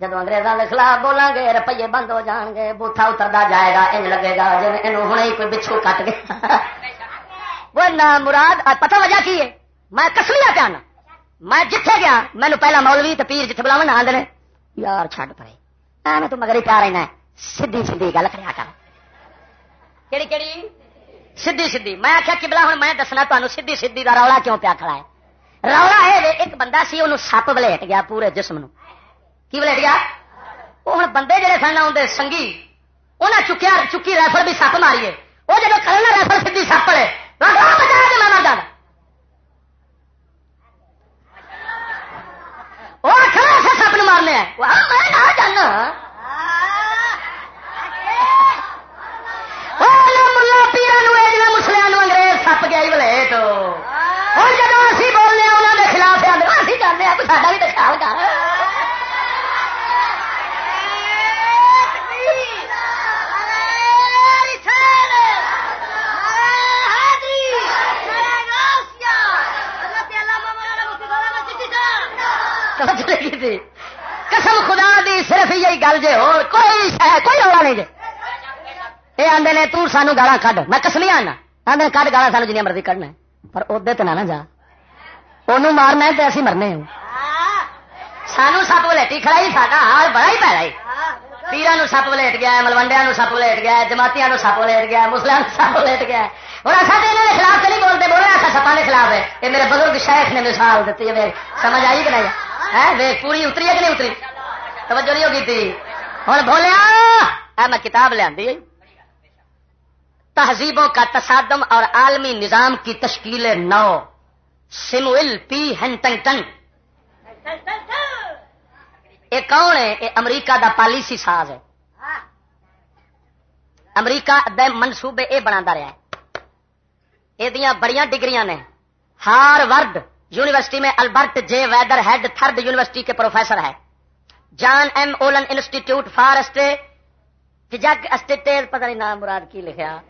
جب اگریزوں کے خلاف بولیں گے روپیے بند ہو جان گے بوٹا اترتا جائے گا انج لگے گا جی ہوں ہی کوئی بچھو کٹ گیا۔ وہ مراد پتہ وجہ کی ہے؟ میں کسمیا پیا میں جتھے گیا مینو پہلا مولوی تو پیر جتنے بلاو نہ آدھے یار چھڈ پڑے میں تو مگر پیا رہنا سیدھی سیدھی گل کرا کر۔ کہڑی کہڑی سیدھی سیدھی۔ میں آخیا کبلا ہوں میں دسنا تمہیں سیدھی سیدھی کا رولا کیوں پیا کھڑا ہے؟ رولا ہے ایک بندہ سی انہوں سپ ولیٹ گیا پورے جسم نو کی ولیٹ گیا؟ وہ ہوں بندے جڑے سن آدھے سنگھی انہیں چکیا چکی ریفر بھی سپ ماری ہے وہ جب کرنا ریفر سیدھی سپ لے وہ آخر ایسے نے مارنے وہ میں جانا سپ گیا بلے تو جب اسی بولنے انہوں کے خلاف آدھے اسی جانے ساڈا بھی تو خیال کر دی. قسم خدا دی، صرف یہی گل جے ہو کوئی شہ کوئی رولا نہیں جے. یہ آدھے نے توں سانو گالا کھ میں کسلی آنا ہاں آدھے کھ گالا سانو جنیا مرضی کھڑنا پر ادے تو نہ جا. ان مارنا تو اسی مرنے ہوں. سانو سپ ولیٹی کھڑائی، ساڈا حال بڑا ہی پیڑا پیران سپ ولیٹ گیا ملوڈیا سپ ولیٹ گیا جماعتیاں سپ ولیٹ گیا مسلم سپ ولیٹ گیا اور اصل تو یہاں کے خلاف تو نہیں بولتے بولے ایسا سپا کے خلاف ہے. یہ میرے بزرگ شیخ نے مثال دیتی ہے سمجھ آئی کہ نہیں؟ پوری اتری ہے کہ نہیں اتری توجہ نہیں ہوگی تھی ہوں بولیا میں کتاب لیا تہذیبوں کا تصادم اور عالمی نظام کی تشکیل نو سموئل پی ہینٹنگٹن یہ کون ہے یہ امریکہ دا پالیسی ساز ہے امریکہ دے منصوبے یہ بنا رہا ہے یہ بڑی ڈگری نے ہار ورڈ یونیورسٹی میں Albert J Weatherhead Third University کے پروفیسر ہے۔ John M Olin Institute for Strategic پتہ نہیں نام مراد کی لکھا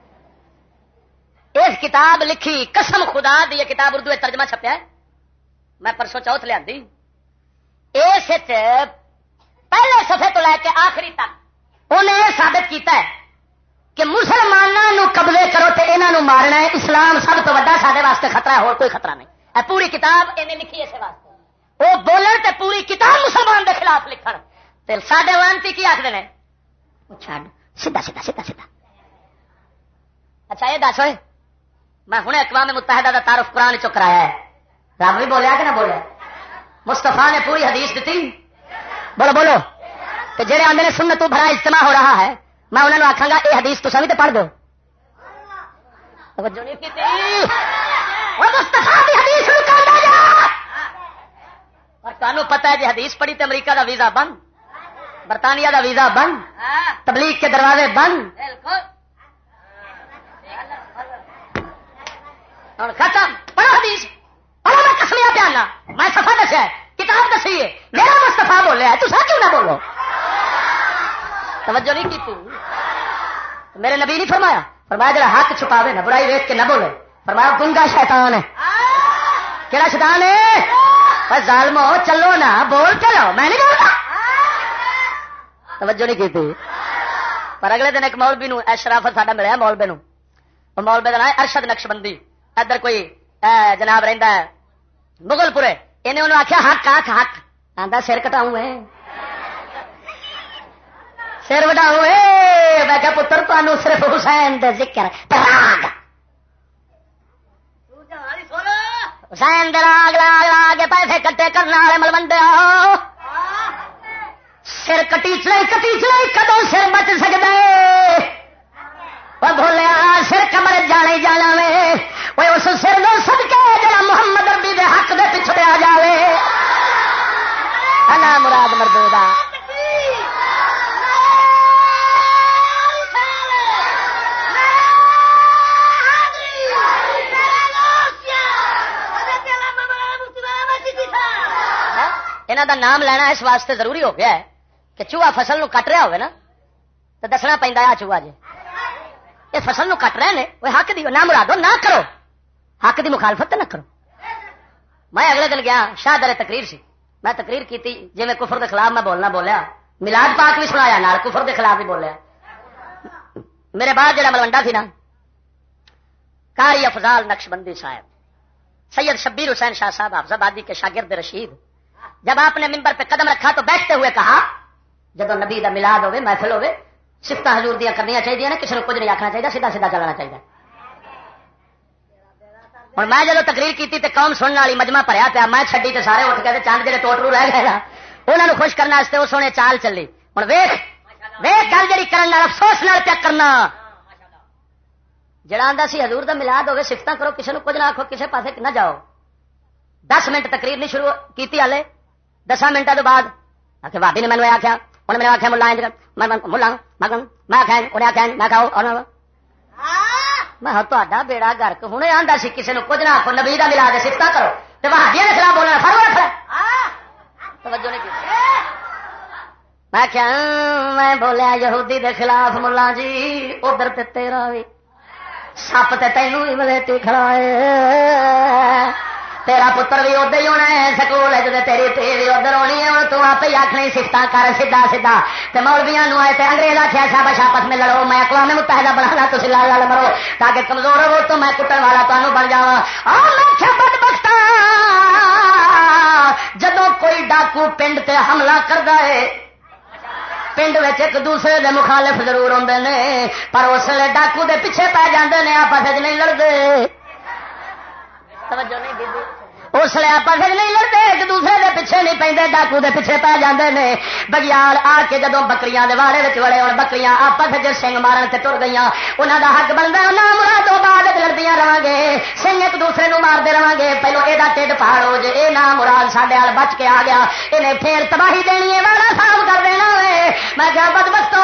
اس کتاب لکھی، قسم خدا دی، یہ کتاب اردو ترجمہ چھپیا ہے۔ میں پرسوں چوتھ لیا۔ اس پہلے سفے تو لے کے آخری تک انہیں یہ ثابت کیتا ہے کہ مسلمانوں قبضے کرو تو یہاں مارنا ہے۔ اسلام سب تو وا سارے واسطے خطرہ ہے، اور کوئی خطرہ نہیں۔ اے پوری کتاب انہیں لکھی اسے واسطے۔ وہ بولن تے پوری کتاب مسلمان دے خلاف لکھن۔ سڈے وانتی کی آخر نے؟ چھڈ۔ سیدھا سیدھا سیدھا سیدھا۔ اچھا یہ دس ہوئے۔ میں ہوں اقوام متحدہ کا تعارف قرآن چ کرایا ہے۔ رب بھی بولیا کہ نہ بولیا؟ مستفا نے پوری حدیث دیتی بولو بولو۔ تو جہے آدھے سنت تو بھرا اجتماع ہو رہا ہے، میں انہوں نے آخا گا یہ حدیث تو سبھی تو پڑھ دو۔ مستفا تمہیں پتا ہے جی حدیث پڑھی تو امریکہ دا ویزا بند؟ برطانیہ دا ویزا بند؟ تبلیغ کے دروازے بند؟ ختم۔ پڑھو حدیث۔ پڑھو میں کسمیا پیانا۔ میں سفا دسیا کتاب دسی ہے۔ میرا مستفا بولیا تو سا کیوں نہ بولو؟ توجہ نہیں کی میرے نبی نہیں فرمایا؟ فرمایا جڑا حق چھپاوے نا برائی ویک کے نہ بولے۔ فرمایا گنگا شیطان ہے۔ کہڑا شیطان ہے؟ ظالمو چلو نا، بول چلو، میں نہیں بولتا۔ توجہ نہیں کی پر اگلے دن ایک مولوی نو شرافت ساڈا ملیا مولبے نو۔ مولبے کا نام ارشد نقش بندی ادھر کوئی جناب رہتا ہے، مغل پورے۔ انہیں انہوں آخیا حق آخ حق۔ آتا سر کٹاؤں سر وٹاؤں میں کیا پتر تمہیں صرف حسین دے ذکر حسین راگ لاگ لا کے پیسے کٹے کرنے والے ملوڈے سر کٹی چلائی کٹی چلائی کدو سر بچ سکتا ہے بولیا سر کمر جانے جانا وے۔ وہ اس سر دو سد کے جا محمد ربی دے حق دے پچھڑے آ جائے مراد مردو دا۔ یہاں دا نام لینا اس واسطے ضروری ہو گیا ہے کہ چوہا فصل نو کٹ رہا ہوگا نا تو دسنا پہ چوہا جی یہ فصل نو کٹ رہے ہیں وہ حق دی نہ مرادو نہ کرو حق دی مخالفت نہ کرو میں اگلے دن گیا شاہ در تقریر سی میں تقریر کی جی میں کفر کے خلاف میں بولنا بولیا ملاد پاک بھی سنایا نال کفر کے خلاف بھی بولیا میرے بعد جڑا ملوڈا سی نا کاری افضال نقش بندی صاحب سید شبیر حسین شاہ صاحب حافظ آبادی کے شاگرد رشید جب آپ نے ممبر پہ قدم رکھا تو بیٹھتے ہوئے کہا، جب نبی کا ملاد ہوے محفل ہوے سفت حضور دیا کرنی چاہیے نا، کسی کو کچھ نہیں آخنا چاہیے، سیدھا سیدھا چلنا چاہیے۔ ہوں میں جب تقریر کی قوم سننے والی مجمع پڑیا پیا، میں چڈی تو سارے اٹھ گئے چاند جڑے ٹوٹرو رہ گئے انہوں نے خوش کرنے وہ سونے چال چلی۔ ہوں ویخ ویخ گل جی کرنا افسوس نال پیا کرنا۔ جڑا آتا سی حضور دا ملاد ہوگی سفت کرو، کسی کو کچھ نہ آخو کسی پاس نہ جاؤ۔ دس منٹ تقریر نہیں شروع کی ہلے دسا منٹوں بعد آخر بھابی نے مینو آخیا انہیں میرے آخیا ملا ملا میں آخیا انہیں آخیا میں اور میں تا بیڑا گرک ہوں آتا سی کسی نے کچھ نہ آخو نبی کا ملا دے سفت کرو تو وہابیا کے خلاف بولنا فرو رکھ توجہ نہیں میں کیا میں بولیا یہودی دے خلاف ملا جی ادھر تیرا بھی سپ تینوں ہی ملے کھڑا ہے۔ تیرا پتر بھی ادھر ہی ہونا ہے سکول تیری تھی بھی ادھر ہونی ہے تو آپ ہی آخنی سفت کر سیدا سیدا مولویا نو آئے انگریز آخیا شاپ شاپس میں لڑو میں اقوام متحدہ بنا تھی لال لال مرو تاکہ کمزور ہو تو میں کٹن والا تمہیں بن جا بد بخت جدو کوئی ڈاکو پنڈ تے حملہ کرتا ہے پنڈ ایک دوسرے دے مخالف ضرور آتے ہیں پر اس لیے ڈاکو دے پیچھے پی جاندے نے آپس نہیں لڑتے توجہ نہیں دی اس لیے آپ نہیں لڑتے، ایک دوسرے دے پیچھے نہیں پہ ڈاکو دے پیچھے پی جاندے نے۔ بگیال آ کے جدو بکریاں دے والے وڑے اور بکریاں آپس جی سنگ مارن سے تر گئی انہوں دا حق بنتا انہوں مرادوں بعد لڑدیاں رہا گے سنگ ایک دوسرے نو مارتے رہا گے پہلو یہ ٹھڈ پہاڑو جی یہ نام مراد سڈے بچ کے آ گیا۔ انہیں پھر تباہی دینی ہے والا صاف کر دینا ہے۔ میں کیا بد بستو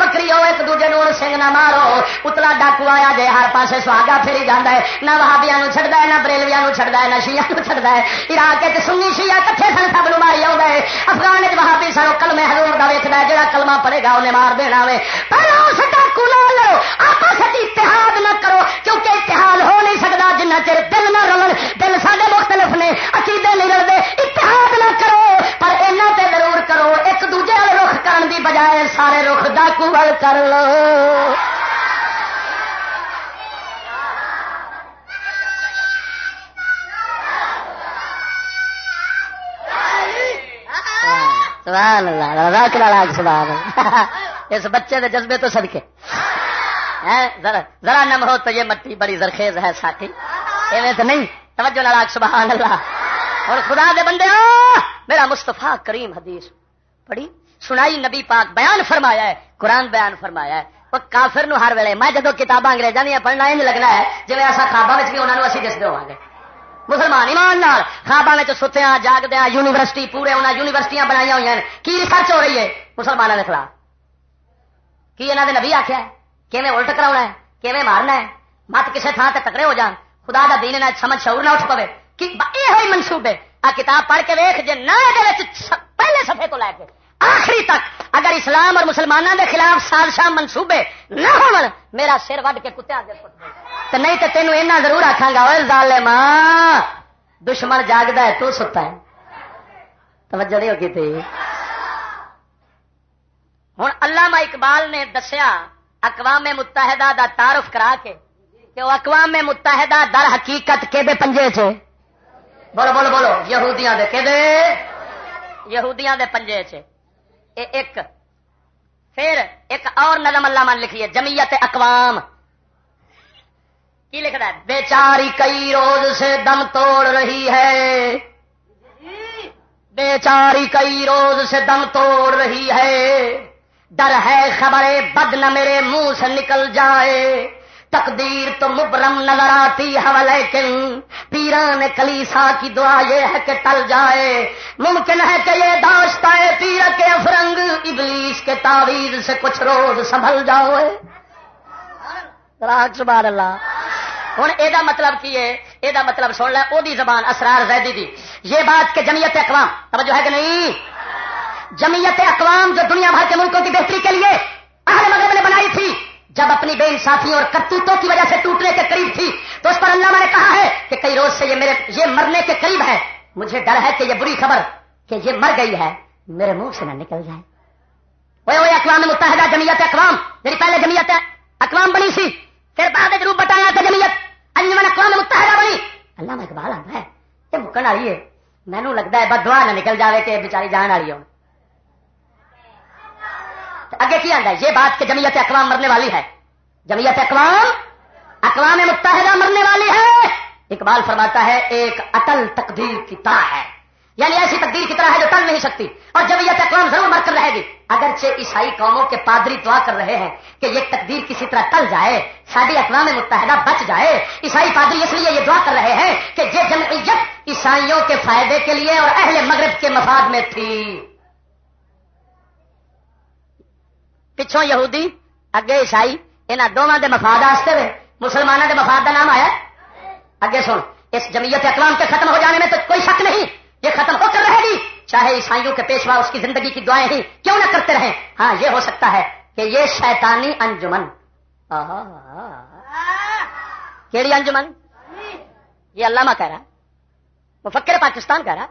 بکری ہو ایک دوجے نو سنگ نہ مارو۔ اتلا ڈاکو آیا جے، ہر پاسے سہاگا پھری جانا ہے۔ نہ وہابیا چڑھتا ہے، نہ بریلویا چڑھتا ہے، نہ شیا کیوں چڑھتا ہے عراق سنی شیا کٹھے سن سب نو ماری آؤ گئے افغان وہابی سن کلمے ہزور کا ویکد ہے جہاں کلمہ پڑے گا انہیں مار دینا وے پہلے اس ڈاکو نہ لو آپس اتحاد نہ کرو کیونکہ اتحاد ہو نہیں سکتا جنہ چر دل نہ رلن دل سارے مختلف نے عقیدے نہیں رلتے اتحاد نہ کرو پر اینا تے ضرور کرو ایک دوجے رخ کرن دی بجائے سارے رخ ڈاکو وال کر لو سبحان اللہ جی، سبحان <laughs> اس بچے کے جذبے تو سدکے ہاں، ذرا نم ہو تو یہ مٹی بڑی زرخیز ہے ساتھی ایویں تو نہیں۔ توجہ لاگ سبحان اللہ۔ اور خدا دے بندے میرا مستفا کریم حدیث۔ پڑھی؟ سنائی نبی پاک بیان فرمایا ہے، قرآن بیان فرمایا ہے۔ وہ کافر نو ہر ویلے، میں جدو کتاباں انگریزاں دیا پڑھنا ہی لگنا ہے جی ایسا خوابوں میں بھی انہوں نے اسی دستے ہوا گے مسلمان ایمان نال خوابا ستیا جاگدیا یونیورسٹی پورے انہیں یونیورسٹیاں بنائی ہوئی ہیں۔ کی ریسرچ ہو رہی ہے؟ مسلمانوں کے خلاف۔ کی یہاں نے نبی آخیا کیون الٹ کرا ہے؟ کیون مارنا ہے؟ مت کسی تھان سے تکڑے ہو جان۔ خدا کا دین نہ سمجھ شعور نہ اٹھ پوے۔ یہ منصوبے آ کتاب پڑھ کے ویخ جی نہ پہلے سفے تو لے کے آخری تک اگر اسلام اور مسلمانوں کے خلاف سازشاہ منصوبے نہ ہو میرا سر وڈ کے کتیا تو نہیں تو تینوں اینا ضرور آخا گا ظالے ماں دشمن جاگتا ہے، تو ستا ہے۔ توجہ نہیں ہوگی تھی ہوں علامہ اقبال نے دسیا، اقوام متحدہ دا تعارف کرا کے کہ وہ اقوام متحدہ در حقیقت کے دے پنجے چ بولو بولو بولو، یہودیاں دے کے دے یہودیاں دے پنجے چ ایک، پھر ایک اور نظم اللہ من لکھیے، جمعیت اقوام۔ کی لکھنا ہے؟ بیچاری کئی روز سے دم توڑ رہی ہے۔ بیچاری کئی روز سے دم توڑ رہی ہے۔ ڈر ہے خبر بد نہ میرے منہ سے نکل جائے۔ تقدیر تو مبرم نظر آتی ہے لیکن پیران کلیسا کی دعا یہ ہے کہ ٹل جائے۔ ممکن ہے کہ یہ داشتا پیر کے افرنگ ابلیس کے تعویذ سے کچھ روز سنبھل جاؤ سبحان اللہ۔ ہوں یہ مطلب کی ہے؟ یہ مطلب سن لے وہ زبان اسرار زیدی دی۔ یہ بات کہ جمعیت اقوام، توجہ ہے کہ نہیں؟ جمعیت اقوام جو دنیا بھر کے ملکوں کی بہتری کے لیے اہل مغرب نے بنائی تھی، جب اپنی بے انصافیوں اور کرتوتوں کی وجہ سے ٹوٹنے کے قریب تھی، تو اس پر اللہ نے کہا ہے کہ کئی روز سے یہ میرے، یہ مرنے کے قریب ہے۔ مجھے ڈر ہے کہ یہ بری خبر کہ یہ مر گئی ہے، میرے منہ سے نہ نکل جائے۔ وہ وہ اقوام متحدہ، جمعیت اقوام۔ میری پہلے جمعیت اقوام بنی سی، پھر بعد روپ بتایا تھا جمعیت۔ انجمن اقوام متحدہ بنی اللہ میں اقبال آتا ہے یہ مکن والی ہے مینو لگتا ہے بدوا نہ نکل جائے کہ بچاری جان والی ہو اگے کی آتا ہے یہ بات کہ جمعیت اقوام مرنے والی ہے جمعیت اقوام اقوام متحدہ مرنے والی ہے اقبال فرماتا ہے ایک اٹل تقدیر کی طرح ہے یعنی ایسی تقدیر کی طرح ہے جو ٹل نہیں سکتی اور جمعیت اقوام ضرور مر کر رہے گی اگرچہ عیسائی قوموں کے پادری دعا کر رہے ہیں کہ یہ تقدیر کسی طرح ٹل جائے ساری اقوام متحدہ بچ جائے۔ عیسائی پادری اس لیے یہ دعا کر رہے ہیں کہ یہ جمعیت عیسائیوں کے فائدے کے لیے اور اہل مغرب کے مفاد میں تھی۔ پچھوں یہودی، اگے عیسائی یہاں دونوں کے مفاد واسطے مسلمانوں کے مفاد کا نام آیا اگے سن، اس جمعیت اقوام کے ختم ہو جانے میں تو کوئی شک نہیں، یہ ختم ہو کر رہے گی۔ چاہے عیسائیوں کے پیشوا اس کی زندگی کی دعائیں ہی کیوں نہ کرتے رہیں؟ ہاں یہ ہو سکتا ہے کہ یہ شیطانی انجمن۔ کیڑی انجمن؟ یہ علامہ کہہ رہا مفکر پاکستان کہہ رہا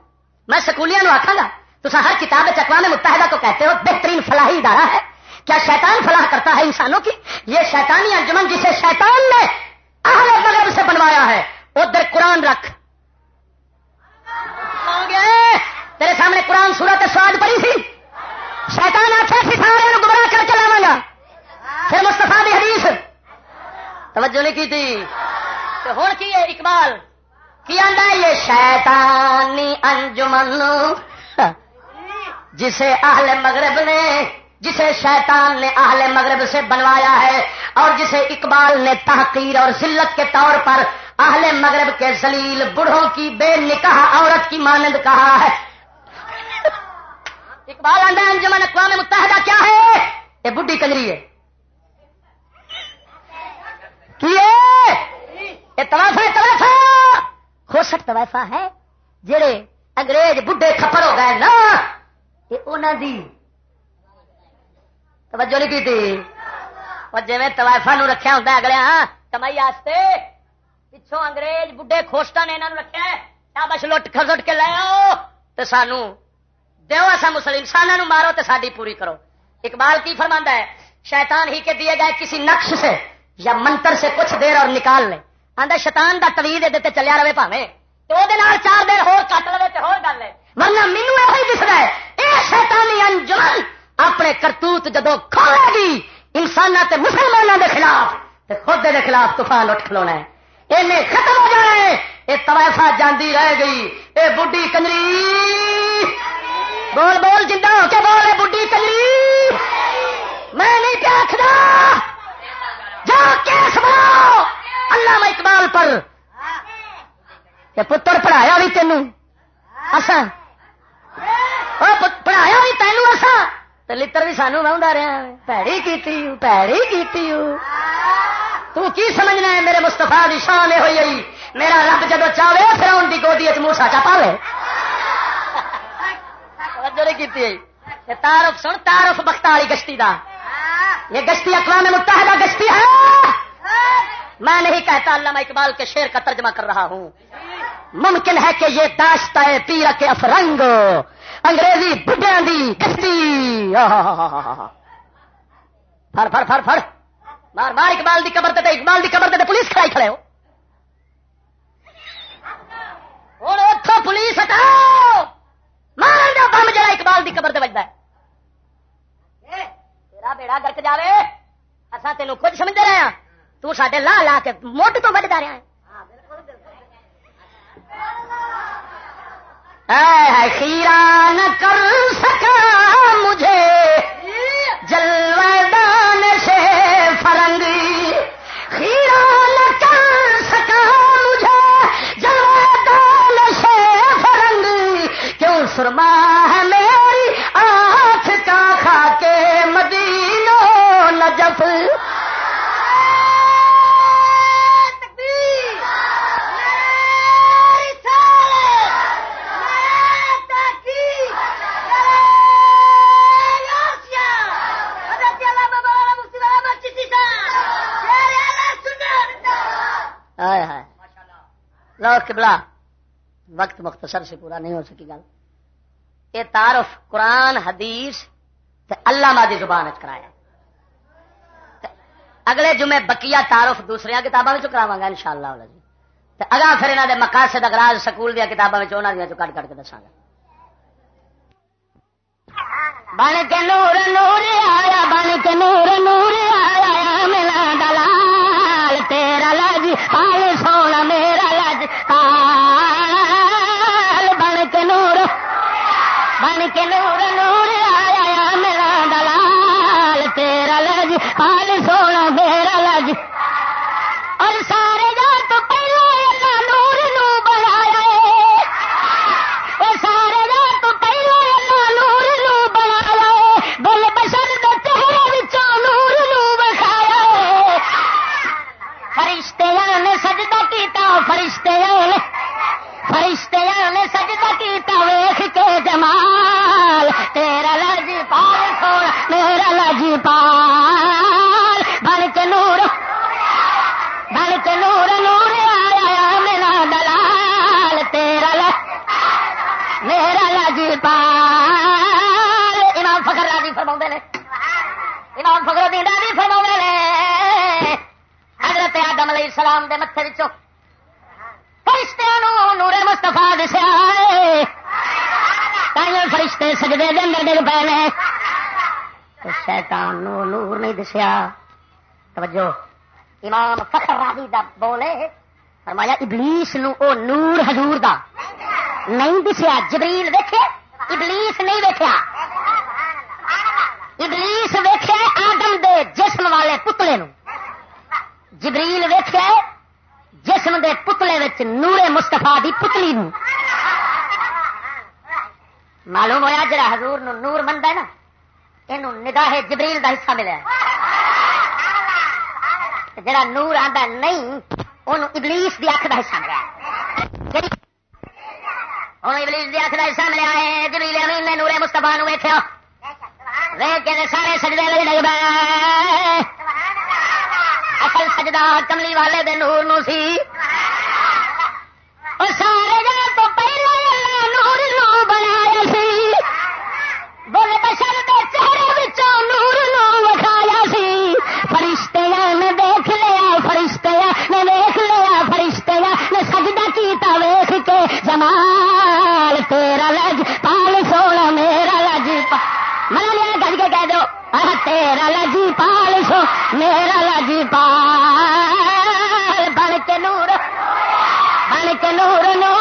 میں سکولیاں آخا گا۔ تو ہر کتاب اقوام متحدہ کو کہتے ہو، بہترین فلاحی ادارہ ہے۔ کیا شیطان فلاح کرتا ہے انسانوں کی؟ یہ شیطانی انجمن جسے شیطان نے اہل مغرب سے بنوایا ہے ادھر قرآن رکھ۔ تیرے سامنے قرآن سورت سواد پڑی تھی شیطان آخر سارے گمراہ کر کے لاوا گا۔ پھر مستفا دی حدیث۔ توجہ نہیں کی تھی؟ تو ہوں کی ہے اقبال؟ کی آدھا یہ شیطانی انجمن؟ جسے اہل مغرب نے، جسے شیطان نے اہل مغرب سے بنوایا ہے، اور جسے اقبال نے تحقیر اور ذلت کے طور پر اہل مغرب کے زلیل بڑھوں کی بے نکاح عورت کی مانند کہا ہے۔ اقبال آنڈا انجمن اقوام متحدہ، کیا ہے؟ یہ بڈی کنجری ہے۔ توافا توافا خوشک توافا ہے، جڑے انگریز بڈھے کھپر ہو گئے نا۔ یہ انہوں دی۔ توجہ نہیں کی جی توائفا نو رکھا ہوں اگلے ہاں کمائی آستے پچھوں انگریز بڈھے خوشتا نے انہوں رکھا ہے۔ بس لٹ خسٹ کے لے آؤ تو سانو دیو ایسا مسلم انسانوں مارو تو ساری پوری کرو۔ اقبال کی فرماندہ ہے، شیطان ہی کے دیے گئے کسی نقش سے یا منتر سے کچھ دیر اور نکال لے۔ آدھا شیطان دا تویل دیتے چلیا رہے پاوے تو وہ چار دیر ہو کٹ لے تو ہو گل ہے۔ ورنہ مینو یہ دس رہا ہے یہ شیطانی انجمن، اپنے کرتوت جدو کھولے گی انسان تے مسلمانوں کے خلاف، تے خود دے خلاف طوفان اٹھ کھلونا ہے۔ یہ ختم ہو جانا ہے یہ تویفا جاندی رہ گئی، اے بڈی کنجری۔ بول بول جندا ہو کے بول اے بڈی کنجری میں نہیں کیا آخر جا کیس بناؤ۔ اللہ اقبال پر۔ کہ پتر پڑھایا بھی تینوں۔ اصا پڑھایا بھی تینوں اصا تو لڑ بھی سانو بہت رہا پیڑی کی پیڑی کی تو کی سمجھنا ہے میرے مستفا کی شان ہوئی میرا رب جدو چاہے پھر ان کی گودی موسا چا پا لے کی سن تارف بخت والی گشتی دا۔ یہ گشتی اقوام متحدہ گشتی ہے۔ میں نہیں کہتا علامہ اقبال کے شیر کا ترجمہ کر رہا ہوں۔ ممکن ہے کہ یہ داشت ہے پیر کے افرنگ۔ انگریزی بڈیا دی کشتی فر فر فر فر مار مار، اقبال دی قبر تے اقبال دی قبر تے پولیس کھڑائی کھڑے ہو۔ اور اتو پولیس ہٹاؤ۔ مارن دو بم جڑا اقبال دی قبر تے بجتا ہے تیرا بیڑا گرک جاوے۔ اصا تینوں کچھ سمجھتے رہے ہیں تو سڈے لا لا کے موٹ تو بجتا رہا ہے خیرا نہ کر سکا۔ لو کبلا وقت مختصر سے پورا نہیں ہو سکی گل۔ یہ تعارف قرآن، حدیث اللہ مادی زبان کرایا۔ اگلے جمعے بکیا تعارف دوسرے کتابوں میں کراوا گا ان شاء اللہ جی اگا پھر یہاں کے مقاصد اگراج سکول دیا کتابوں میں کٹ کٹ کے دسا گا۔ بن کے نور نور آیا، بن کے نور نور میرا لج پال بن کے نور بن کے نور نور آیا میرا دلال تیرا لج میرا لج پال امام فخر راضی فرما نے امام فخر الدین راضی فرما نے حضرت آدم علیہ السلام دے متے فرشتے نور مستفا دسیا فرشتے سجدے دے اندر ڈگ پے نے شیطان نو نور نہیں دسیا۔ توجہ۔ امام فخر راضی دا بولے، فرمایا، ابلیس نو او نور حضور دا نہیں دسیا۔ جبریل دیکھے ابلیس نہیں دیکھا ابلیس ویخیا آدم دے جسم والے پتلے نو۔ جبریل ویخیا جسم دے پتلے وچ نورے مستفا دی پتلی نو۔ معلوم ہوا جڑا حضور نو نور منتا ہے نا؟ یہ نگاہ جبریل دا حصہ ملیا جڑا نور آتا نہیں ان ابلیس دی اکھ دا حصہ ملیا ہوں ابلیس دی اکھ دا حصہ ملیا ہے جبریل امین نے نورے مستفا نو ویخیا ویک کے سارے سجدے لگ لگ اصل سجدہ کملی والے دے نور نو سی جمال تیرا لج، پال سونا میرا لج من لیا گج کے کہہ دو تیرا لج، پال سو میرا لج، پال۔ بن کے نور، بن کے نور نور۔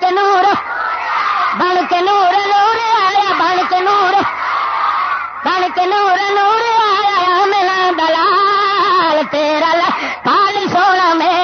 کے نور بن کے نور نور آیا بن کے نور بن کے نور نور آیا ملا دلال تیرا پال سونا میں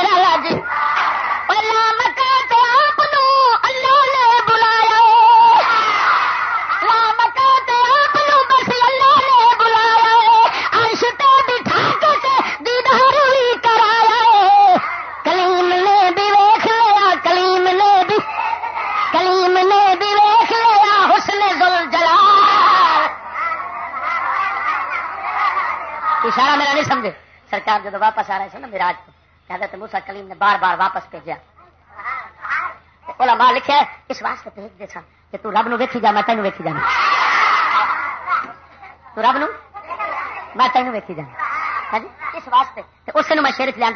سرکار جب واپس آ رہے تھے نا میراج کو حضرت موسا کلیم نے بار بار واپس بھیجا۔ علماء لکھے، اس واسطے بھیج دے سن کہ تو رب نو ویکھی جا، میں تینوں ویکھی جانا۔ تو رب نو، میں تینوں ویکھی جانا۔ ہاں جی، اس واسطے۔ اس میں شیر لیا